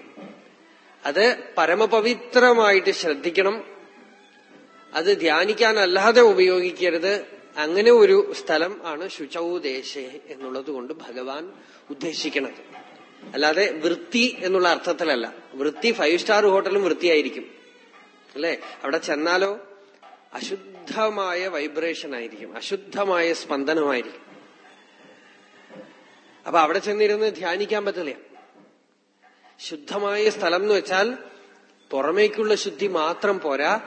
അത് പരമപവിത്രമായിട്ട് ശ്രദ്ധിക്കണം. അത് ധ്യാനിക്കാനല്ലാതെ ഉപയോഗിക്കരുത്. അങ്ങനെ ഒരു സ്ഥലം ആണ് ശുചൗ ദേശേ എന്നുള്ളത് കൊണ്ട് ഭഗവാൻ ഉദ്ദേശിക്കുന്നത് അല്ലാതെ വൃത്തി എന്നുള്ള അർത്ഥത്തിലല്ല. വൃത്തി ഫൈവ് സ്റ്റാർ ഹോട്ടലും വൃത്തിയായിരിക്കും. അല്ലെ? അവിടെ ചെന്നാലോ അശുദ്ധമായ വൈബ്രേഷൻ ആയിരിക്കും. അശുദ്ധമായ സ്പന്ദനമായിരിക്കും. അപ്പൊ അവിടെ ചെന്നിരുന്ന് ധ്യാനിക്കാൻ പറ്റില്ല. ശുദ്ധമായ സ്ഥലം എന്ന് വെച്ചാൽ പുറമേക്കുള്ള ശുദ്ധി മാത്രം പോരാ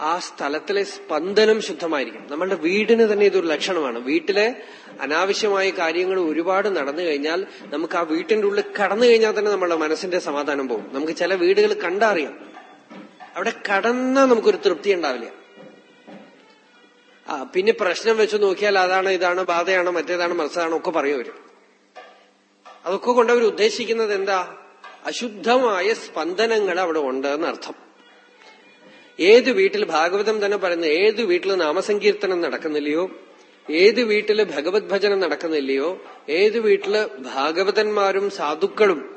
ആ സ്ഥലത്തിലെ സ്പന്ദനം ശുദ്ധമായിരിക്കും. നമ്മളുടെ വീടിന് തന്നെ ഇതൊരു ലക്ഷണമാണ്. വീട്ടിലെ അനാവശ്യമായ കാര്യങ്ങൾ ഒരുപാട് നടന്നു കഴിഞ്ഞാൽ നമുക്ക് ആ വീട്ടിന്റെ ഉള്ളിൽ കടന്നു കഴിഞ്ഞാൽ തന്നെ നമ്മുടെ മനസ്സിന്റെ സമാധാനം പോകും. നമുക്ക് ചില വീടുകൾ കണ്ടറിയാം. അവിടെ കടന്നാൽ നമുക്കൊരു തൃപ്തി ഉണ്ടാവില്ല. പിന്നെ പ്രശ്നം വെച്ച് നോക്കിയാൽ അതാണ് ഇതാണ് ബാധയാണ് മറ്റേതാണ് മറിച്ചതാണ് ഒക്കെ പറയും അവർ. അതൊക്കെ കൊണ്ട് അവർ ഉദ്ദേശിക്കുന്നത് എന്താ? അശുദ്ധമായ സ്പന്ദനങ്ങൾ അവിടെ ഉണ്ട് എന്നർത്ഥം. ഏത് വീട്ടിൽ ഭാഗവതം തന്നെ പറയുന്നത് ഏത് വീട്ടിൽ നാമസങ്കീർത്തനം നടക്കുന്നില്ലയോ? ഏത് വീട്ടിൽ ഭഗവത് ഭജനം നടക്കുന്നില്ലയോ? ഏത് വീട്ടിൽ ഭാഗവതന്മാരും സാധുക്കളും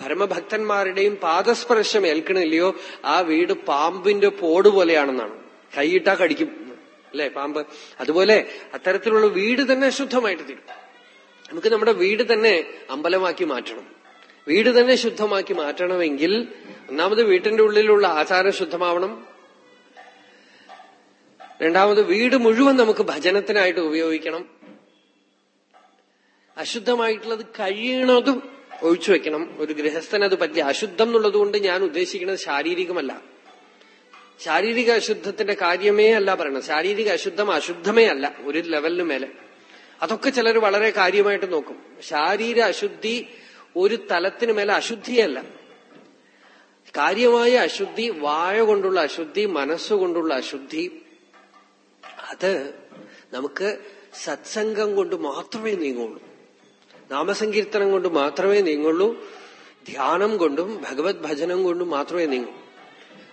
പരമഭക്തന്മാരുടെയും പാദസ്പർശം ഏൽക്കണില്ലയോ? ആ വീട് പാമ്പിന്റെ പോട് പോലെയാണെന്നാണ്. കൈയിട്ടാ കടിക്കും. അല്ലെ? പാമ്പ്. അതുപോലെ അത്തരത്തിലുള്ള വീട് തന്നെ ശുദ്ധമായിട്ട് തീരും. നമുക്ക് നമ്മുടെ വീട് തന്നെ അമ്പലമാക്കി മാറ്റണം. വീട് തന്നെ ശുദ്ധമാക്കി മാറ്റണമെങ്കിൽ ഒന്നാമത് വീട്ടിന്റെ ഉള്ളിലുള്ള ആചാരം ശുദ്ധമാവണം. രണ്ടാമത് വീട് മുഴുവൻ നമുക്ക് ഭജനത്തിനായിട്ട് ഉപയോഗിക്കണം. അശുദ്ധമായിട്ടുള്ളത് കഴിയണതും ഒഴിച്ചു വെക്കണം. ഒരു ഗൃഹസ്ഥനത് പറ്റി അശുദ്ധം എന്നുള്ളത് കൊണ്ട് ഞാൻ ഉദ്ദേശിക്കുന്നത് ശാരീരികമല്ല. ശാരീരിക അശുദ്ധത്തിന്റെ കാര്യമേ അല്ല പറയണം ശാരീരിക അശുദ്ധം അശുദ്ധമേ അല്ല ഒരു ലെവലിന് മേലെ. അതൊക്കെ ചിലർ വളരെ കാര്യമായിട്ട് നോക്കും. ശാരീര അശുദ്ധി ഒരു തലത്തിന് മേലെ അശുദ്ധിയല്ല. കാര്യമായ അശുദ്ധി വായ കൊണ്ടുള്ള അശുദ്ധി മനസ്സുകൊണ്ടുള്ള അശുദ്ധി അത് നമുക്ക് സത്സംഗം കൊണ്ട് മാത്രമേ നീങ്ങുള്ളൂ. നാമസങ്കീർത്തനം കൊണ്ട് മാത്രമേ നീങ്ങുള്ളൂ. ധ്യാനം കൊണ്ടും ഭഗവത് ഭജനം കൊണ്ടും മാത്രമേ നീങ്ങൂ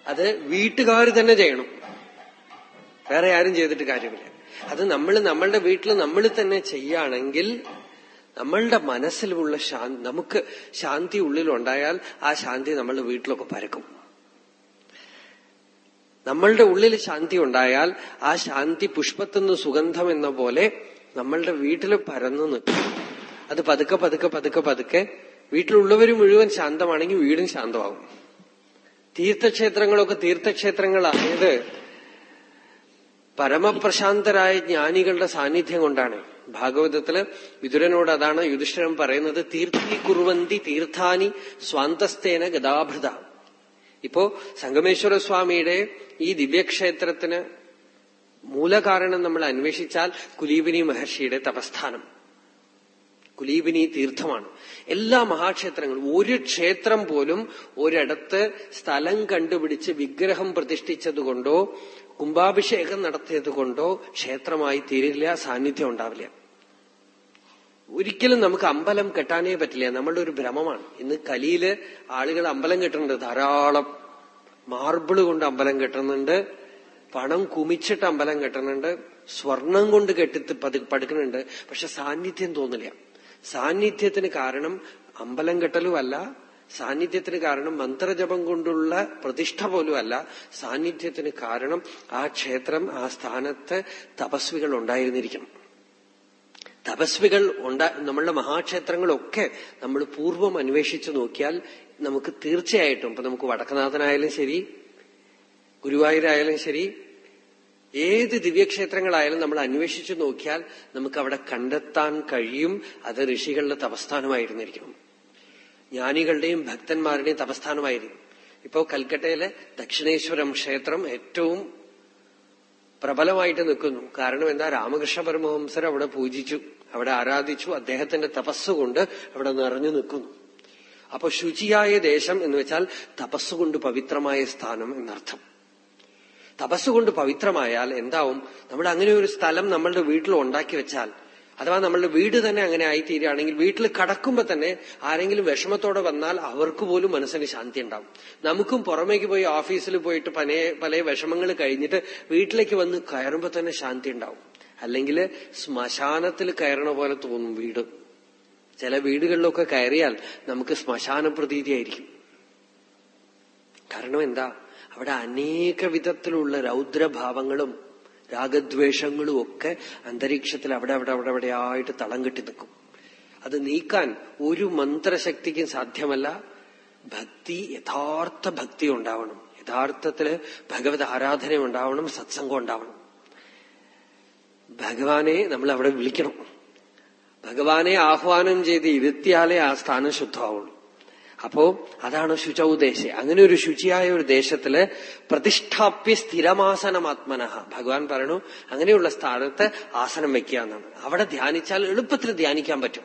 അത് വീട്ടുകാർ തന്നെ ചെയ്യണം. വേറെ ആരും ചെയ്തിട്ട് കാര്യമില്ല. അത് നമ്മൾ നമ്മളുടെ വീട്ടിൽ നമ്മൾ തന്നെ ചെയ്യുകയാണെങ്കിൽ നമ്മളുടെ മനസ്സിലുള്ള ശാന്തി നമുക്ക് ശാന്തി ഉള്ളിലുണ്ടായാൽ ആ ശാന്തി നമ്മളുടെ വീട്ടിലൊക്കെ പരക്കും. നമ്മളുടെ ഉള്ളിൽ ശാന്തി ഉണ്ടായാൽ ആ ശാന്തി പുഷ്പത്തുനിന്ന് സുഗന്ധം എന്ന പോലെ നമ്മളുടെ വീട്ടിൽ പരന്നു നിൽക്കും. അത് പതുക്കെ പതുക്കെ പതുക്കെ പതുക്കെ വീട്ടിലുള്ളവർ മുഴുവൻ ശാന്തമാണെങ്കിൽ വീടും ശാന്തമാകും. തീർത്ഥക്ഷേത്രങ്ങളൊക്കെ തീർത്ഥക്ഷേത്രങ്ങളായത് പരമപ്രശാന്തരായ ജ്ഞാനികളുടെ സാന്നിധ്യം കൊണ്ടാണ്. ഭാഗവതത്തിൽ വിതുരനോട് അതാണ് യുധിഷ്ഠിരൻ പറയുന്നത് തീർത്ഥി കുറുവന്തി തീർത്ഥാനി സ്വാന്തസ്തേന ഗതാഭൃത ഇപ്പോ സംഗമേശ്വര സ്വാമിയുടെ ഈ ദിവ്യക്ഷേത്രത്തിന് മൂലകാരണം നമ്മൾ അന്വേഷിച്ചാൽ കുലീബിനി മഹർഷിയുടെ തപസ്ഥാനം. കുലീബിനി തീർത്ഥമാണ്. എല്ലാ മഹാക്ഷേത്രങ്ങളും. ഒരു ക്ഷേത്രം പോലും ഒരിടത്ത് സ്ഥലം കണ്ടുപിടിച്ച് വിഗ്രഹം പ്രതിഷ്ഠിച്ചതുകൊണ്ടോ കുംഭാഭിഷേകം നടത്തിയത് കൊണ്ടോ ക്ഷേത്രമായി തീരില്ല സാന്നിധ്യം ഉണ്ടാവില്ല. ഒരിക്കലും നമുക്ക് അമ്പലം കെട്ടാനേ പറ്റില്ല. നമ്മളുടെ ഒരു ഭ്രമമാണ്. ഇന്ന് കലിയിൽ ആളുകൾ അമ്പലം കെട്ടുന്നുണ്ട്. ധാരാളം മാർബിൾ കൊണ്ട് അമ്പലം കെട്ടുന്നുണ്ട്. പണം കുമിച്ചിട്ട് അമ്പലം കെട്ടുന്നുണ്ട്. സ്വർണം കൊണ്ട് കെട്ടി പടുക്കുന്നുണ്ട്. പക്ഷെ സാന്നിധ്യം തോന്നില്ല. സാന്നിധ്യത്തിന് കാരണം അമ്പലം കെട്ടലുമല്ല സാന്നിധ്യത്തിന് കാരണം മന്ത്രജപം കൊണ്ടുള്ള പ്രതിഷ്ഠ പോലുമല്ല സാന്നിധ്യത്തിന് കാരണം ആ ക്ഷേത്രം ആ സ്ഥാനത്ത് തപസ്വികൾ ഉണ്ടായിരുന്നിരിക്കണം. തപസ്വികൾ ഉണ്ടാ നമ്മളുടെ മഹാക്ഷേത്രങ്ങളൊക്കെ നമ്മൾ പൂർവം അന്വേഷിച്ചു നോക്കിയാൽ നമുക്ക് തീർച്ചയായിട്ടും ഇപ്പൊ നമുക്ക് വടക്കനാഥനായാലും ശരി ഗുരുവായൂരായാലും ശരി ഏത് ദിവ്യക്ഷേത്രങ്ങളായാലും നമ്മൾ അന്വേഷിച്ചു നോക്കിയാൽ നമുക്ക് അവിടെ കണ്ടെത്താൻ കഴിയും. അത് ഋഷികളുടെ തപസ്ഥാനമായിരുന്നിരിക്കണം. ജ്ഞാനികളുടെയും ഭക്തന്മാരുടെയും തപസ്ഥാനമായിരുന്നു. ഇപ്പോ കൽക്കട്ടയിലെ ദക്ഷിണേശ്വരം ക്ഷേത്രം ഏറ്റവും പ്രബലമായിട്ട് നിൽക്കുന്നു. കാരണം എന്താ? രാമകൃഷ്ണ പരമഹംസർ അവിടെ പൂജിച്ചു അവിടെ ആരാധിച്ചു അദ്ദേഹത്തിന്റെ തപസ്സുകൊണ്ട് അവിടെ നിറഞ്ഞു നിൽക്കുന്നു. അപ്പൊ ശുചിയായ ദേശം എന്ന് വെച്ചാൽ തപസ്സുകൊണ്ട് പവിത്രമായ സ്ഥാനം എന്നർത്ഥം. തപസ്സുകൊണ്ട് പവിത്രമായാൽ എന്താവും? നമ്മൾ അങ്ങനെ ഒരു സ്ഥലം നമ്മളുടെ വീട്ടിൽ ഉണ്ടാക്കി വെച്ചാൽ അഥവാ നമ്മളുടെ വീട് തന്നെ അങ്ങനെ ആയിത്തീരുകയാണെങ്കിൽ വീട്ടിൽ കടക്കുമ്പോൾ തന്നെ ആരെങ്കിലും വിഷമത്തോടെ വന്നാൽ അവർക്ക് പോലും മനസ്സിന് ശാന്തി ഉണ്ടാവും. നമുക്കും പുറമേക്ക് പോയി ഓഫീസിൽ പോയിട്ട് പല പല വിഷമങ്ങൾ കഴിഞ്ഞിട്ട് വീട്ടിലേക്ക് വന്ന് കയറുമ്പോൾ തന്നെ ശാന്തി ഉണ്ടാവും. അല്ലെങ്കിൽ ശ്മശാനത്തിൽ കയറണ പോലെ തോന്നും വീട്. ചില വീടുകളിലൊക്കെ കയറിയാൽ നമുക്ക് ശ്മശാന പ്രതീതിയായിരിക്കും കാരണം എന്താ? അവിടെ അനേക വിധത്തിലുള്ള രൗദ്രഭാവങ്ങളും രാഗദ്വേഷങ്ങളും ഒക്കെ അന്തരീക്ഷത്തിൽ അവിടെ അവിടെ അവിടെ അവിടെയായിട്ട് തളം കെട്ടി നിൽക്കും. അത് നീക്കാൻ ഒരു മന്ത്രശക്തിക്കും സാധ്യമല്ല. ഭക്തി യഥാർത്ഥ ഭക്തി ഉണ്ടാവണം. യഥാർത്ഥത്തിൽ ഭഗവത് ആരാധന ഉണ്ടാവണം സത്സംഗം ഉണ്ടാവണം. ഭഗവാനെ നമ്മൾ അവിടെ വിളിക്കണം. ഭഗവാനെ ആഹ്വാനം ചെയ്ത് ഇരുത്തിയാലേ ആ സ്ഥാനം ശുദ്ധമാവുള്ളൂ. അപ്പോ അതാണ് ശുചൗദേശ അങ്ങനെ ഒരു ശുചിയായ ഒരു ദേശത്തിൽ പ്രതിഷ്ഠാപ്യ സ്ഥിരമാസനമാത്മന ഭഗവാൻ പറയണു അങ്ങനെയുള്ള സ്ഥാനത്ത് ആസനം വെക്കുക എന്നാണ്. അവിടെ ധ്യാനിച്ചാൽ എളുപ്പത്തിൽ ധ്യാനിക്കാൻ പറ്റും.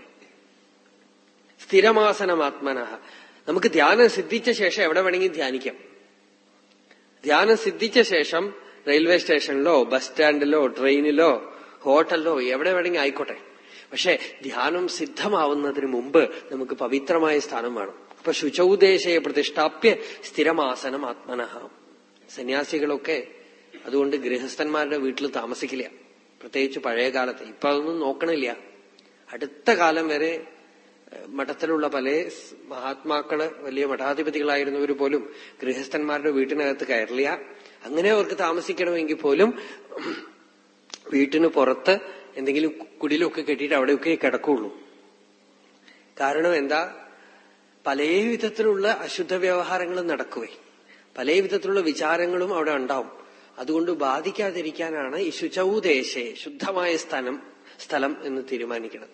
സ്ഥിരമാസനമാത്മന നമുക്ക് ധ്യാനം സിദ്ധിച്ച ശേഷം എവിടെ വേണമെങ്കിൽ ധ്യാനിക്കാം. ധ്യാനം സിദ്ധിച്ച ശേഷം റെയിൽവേ സ്റ്റേഷനിലോ ബസ് സ്റ്റാൻഡിലോ ട്രെയിനിലോ ഹോട്ടലിലോ എവിടെ വേണമെങ്കിൽ ആയിക്കോട്ടെ. പക്ഷെ ധ്യാനം സിദ്ധമാവുന്നതിന് മുമ്പ് നമുക്ക് പവിത്രമായ സ്ഥാനം വേണം. അപ്പൊ ശുചൗദേശയെ പ്രതിഷ്ഠാപ്യ സ്ഥിരമാസനം ആത്മനഃ. സന്യാസികളൊക്കെ അതുകൊണ്ട് ഗൃഹസ്ഥന്മാരുടെ വീട്ടിൽ താമസിക്കില്ല. പ്രത്യേകിച്ച് പഴയ കാലത്ത്. ഇപ്പൊ അതൊന്നും നോക്കണില്ല. അടുത്ത കാലം വരെ മഠത്തിലുള്ള പല മഹാത്മാക്കൾ വലിയ മഠാധിപതികളായിരുന്നവർ പോലും ഗൃഹസ്ഥന്മാരുടെ വീട്ടിനകത്ത് കയറില്ല. അങ്ങനെ അവർക്ക് താമസിക്കണമെങ്കിൽ പോലും വീട്ടിന് പുറത്ത് എന്തെങ്കിലും കുടിലൊക്കെ കെട്ടിയിട്ട് അവിടെയൊക്കെ കിടക്കുള്ളൂ. കാരണം എന്താ? പല വിധത്തിലുള്ള അശുദ്ധ വ്യവഹാരങ്ങളും നടക്കുവേ. പല വിധത്തിലുള്ള വിചാരങ്ങളും അവിടെ ഉണ്ടാവും. അതുകൊണ്ട് ബാധിക്കാതിരിക്കാനാണ് ഈ ശുചൗദേശേ ശുദ്ധമായ സ്ഥലം സ്ഥലം എന്ന് തീരുമാനിക്കുന്നത്.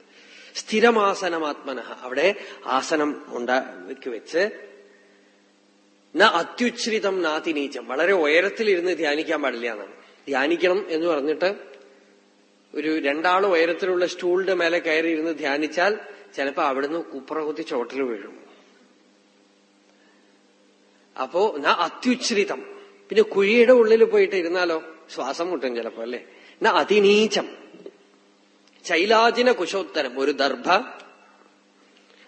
സ്ഥിരമാസനമാത്മന അവിടെ ആസനം ഉണ്ടാക്കി വെച്ച് ന അത്യുച്ഛ്രിതം നാതിനീച്ചം വളരെ ഉയരത്തിലിരുന്ന് ധ്യാനിക്കാൻ പാടില്ല എന്നാണ്. ധ്യാനിക്കണം എന്ന് പറഞ്ഞിട്ട് ഒരു രണ്ടാൾ ഉയരത്തിലുള്ള സ്റ്റൂളിന്റെ മേലെ കയറി ഇരുന്ന് ധ്യാനിച്ചാൽ ചിലപ്പോൾ അവിടുന്ന് കുപ്പറകുത്തി ചോട്ടിൽ വീഴും. അപ്പോ ന അത്യുച്ഛ്രിതം. പിന്നെ കുഴിയുടെ ഉള്ളിൽ പോയിട്ട് ഇരുന്നാലോ? ശ്വാസം മുട്ടും ചിലപ്പോ അല്ലെ? ന അതിനീചം ശൈലാജിന കുശോത്തരം ഒരു ദർഭ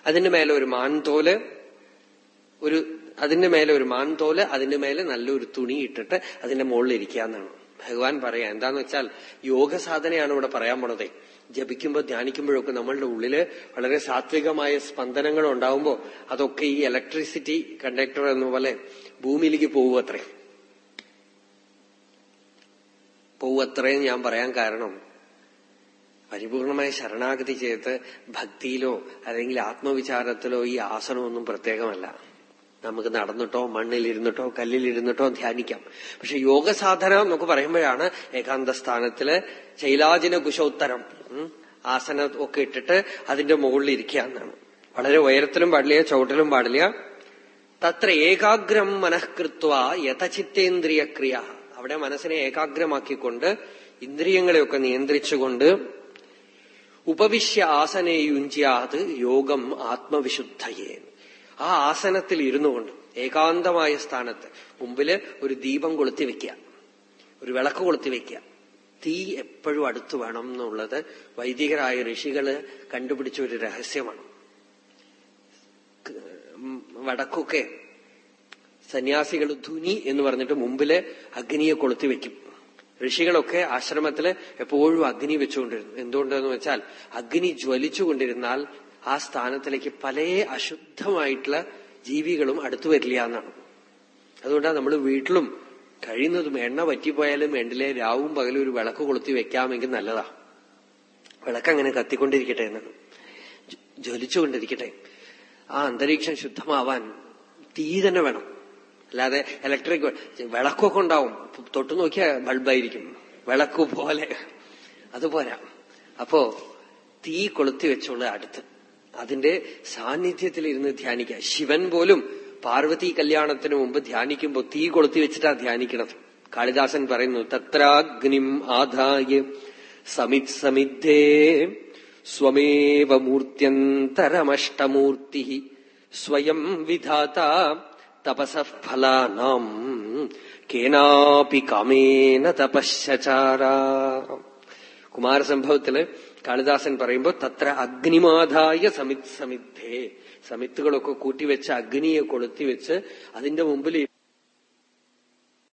അതിന്റെ മേലെ ഒരു മാൻതോൽ ഒരു അതിന്റെ മേലെ ഒരു മാൻതോൽ അതിന്റെ മേലെ നല്ലൊരു തുണി ഇട്ടിട്ട് അതിന്റെ മുകളിൽ ഇരിക്കാന്നാണ്. ഭഗവാൻ പറയാ എന്താന്ന് വെച്ചാൽ യോഗ സാധനയാണ് ഇവിടെ പറയാൻ പോണതേ. ജപിക്കുമ്പോൾ ധ്യാനിക്കുമ്പോഴൊക്കെ നമ്മളുടെ ഉള്ളിൽ വളരെ സാത്വികമായ സ്പന്ദനങ്ങൾ ഉണ്ടാവുമ്പോ അതൊക്കെ ഈ ഇലക്ട്രിസിറ്റി കണ്ടക്ടർ എന്ന പോലെ ഭൂമിയിലേക്ക് പോവുമത്രേ പോവത്രയും ഞാൻ പറയാൻ കാരണം പരിപൂർണമായ ശരണാഗതി ചെയ്ത് ഭക്തിയിലോ അല്ലെങ്കിൽ ആത്മവിചാരത്തിലോ ഈ ആസനമൊന്നും പ്രത്യേകമല്ല. നമുക്ക് നടന്നിട്ടോ മണ്ണിലിരുന്നിട്ടോ കല്ലിലിരുന്നിട്ടോ ധ്യാനിക്കാം. പക്ഷെ യോഗ സാധന എന്നൊക്കെ പറയുമ്പോഴാണ് ഏകാന്ത സ്ഥാനത്തിൽ ശൈലാജിന കുശോത്തരം ആസന ഒക്കെ ഇട്ടിട്ട് അതിന്റെ മുകളിൽ ഇരിക്കുക എന്നാണ് വളരെ ഉയരത്തിലും പാടില്ല ചവിട്ടിലും പാടില്ല. തത്ര ഏകാഗ്രം മനഃകൃത്വ യഥചിത്തേന്ദ്രിയ ക്രിയ അവിടെ മനസ്സിനെ ഏകാഗ്രമാക്കിക്കൊണ്ട് ഇന്ദ്രിയങ്ങളെയൊക്കെ നിയന്ത്രിച്ചുകൊണ്ട് ഉപവിശ്യ ആസനയുഞ്ചിയാത് യോഗം ആത്മവിശുദ്ധയെ. ആ ആസനത്തിൽ ഇരുന്നു കൊണ്ട് ഏകാന്തമായ സ്ഥാനത്ത് മുമ്പിൽ ഒരു ദീപം കൊളുത്തി വെക്കുക. ഒരു വിളക്ക് കൊളുത്തി വെക്കുക. തീ എപ്പോഴും അടുത്ത് വേണം എന്നുള്ളത് വൈദികരായ ഋഷികൾ കണ്ടുപിടിച്ച ഒരു രഹസ്യമാണ്. വടക്കൊക്കെ സന്യാസികൾ ധുനി എന്ന് പറഞ്ഞിട്ട് മുമ്പിൽ അഗ്നിയെ കൊളുത്തി വെക്കും. ഋഷികളൊക്കെ ആശ്രമത്തിൽ എപ്പോഴും അഗ്നി വെച്ചുകൊണ്ടിരുന്നു. എന്തുകൊണ്ടെന്ന് വെച്ചാൽ അഗ്നി ജ്വലിച്ചുകൊണ്ടിരുന്നാൽ ആ സ്ഥാനത്തിലേക്ക് പല അശുദ്ധമായിട്ടുള്ള ജീവികളും അടുത്തു വരില്ല എന്നാണ്. അതുകൊണ്ടാണ് നമ്മൾ വീട്ടിലും കഴിയുന്നതും എണ്ണ പറ്റിപ്പോയാലും എണ്ണിലെ രാവും പകലും ഒരു വിളക്ക് കൊളുത്തി വെക്കാമെങ്കിൽ നല്ലതാ. വിളക്ക് അങ്ങനെ കത്തിക്കൊണ്ടിരിക്കട്ടെ എന്നാണ് ജ്വ- ജ്വലിച്ചുകൊണ്ടിരിക്കട്ടെ. ആ അന്തരീക്ഷം ശുദ്ധമാവാൻ തീ തന്നെ വേണം. അല്ലാതെ ഇലക്ട്രിക് വിളക്കൊക്കെ ഉണ്ടാവും. തൊട്ടു നോക്കിയാൽ ബൾബായിരിക്കും വിളക്ക് പോലെ. അതുപോലെ അപ്പോ തീ കൊളുത്തി വെച്ചോളൂ അടുത്ത്. അതിന്റെ സാന്നിധ്യത്തിൽ ഇരുന്ന് ധ്യാനിക്കുക. ശിവൻ പോലും പാർവതി കല്യാണത്തിന് മുമ്പ് ധ്യാനിക്കുമ്പോൾ തീ കൊളുത്തി വെച്ചിട്ടാ ധ്യാനിക്കണത്. കാളിദാസൻ പറയുന്നു തത്രാഗ്നിം ആദായ സമിത് സമിദ്ധേ സ്വമേവ മൂർത്യന്തരമഷ്ടമൂർത്തി സ്വയം വിധാത തപസഫലാനാം കേനാപി കാമേന തപശ്ശചാര. കുമാരസംഭവത്തിൽ കാളിദാസൻ പറയുമ്പോ തത്ര അഗ്നിമാധായ സമിത് സമിദ്ധേ. സമിത്തുകളൊക്കെ കൂട്ടിവെച്ച് അഗ്നിയെ കൊളുത്തിവെച്ച് അതിന്റെ മുമ്പിൽ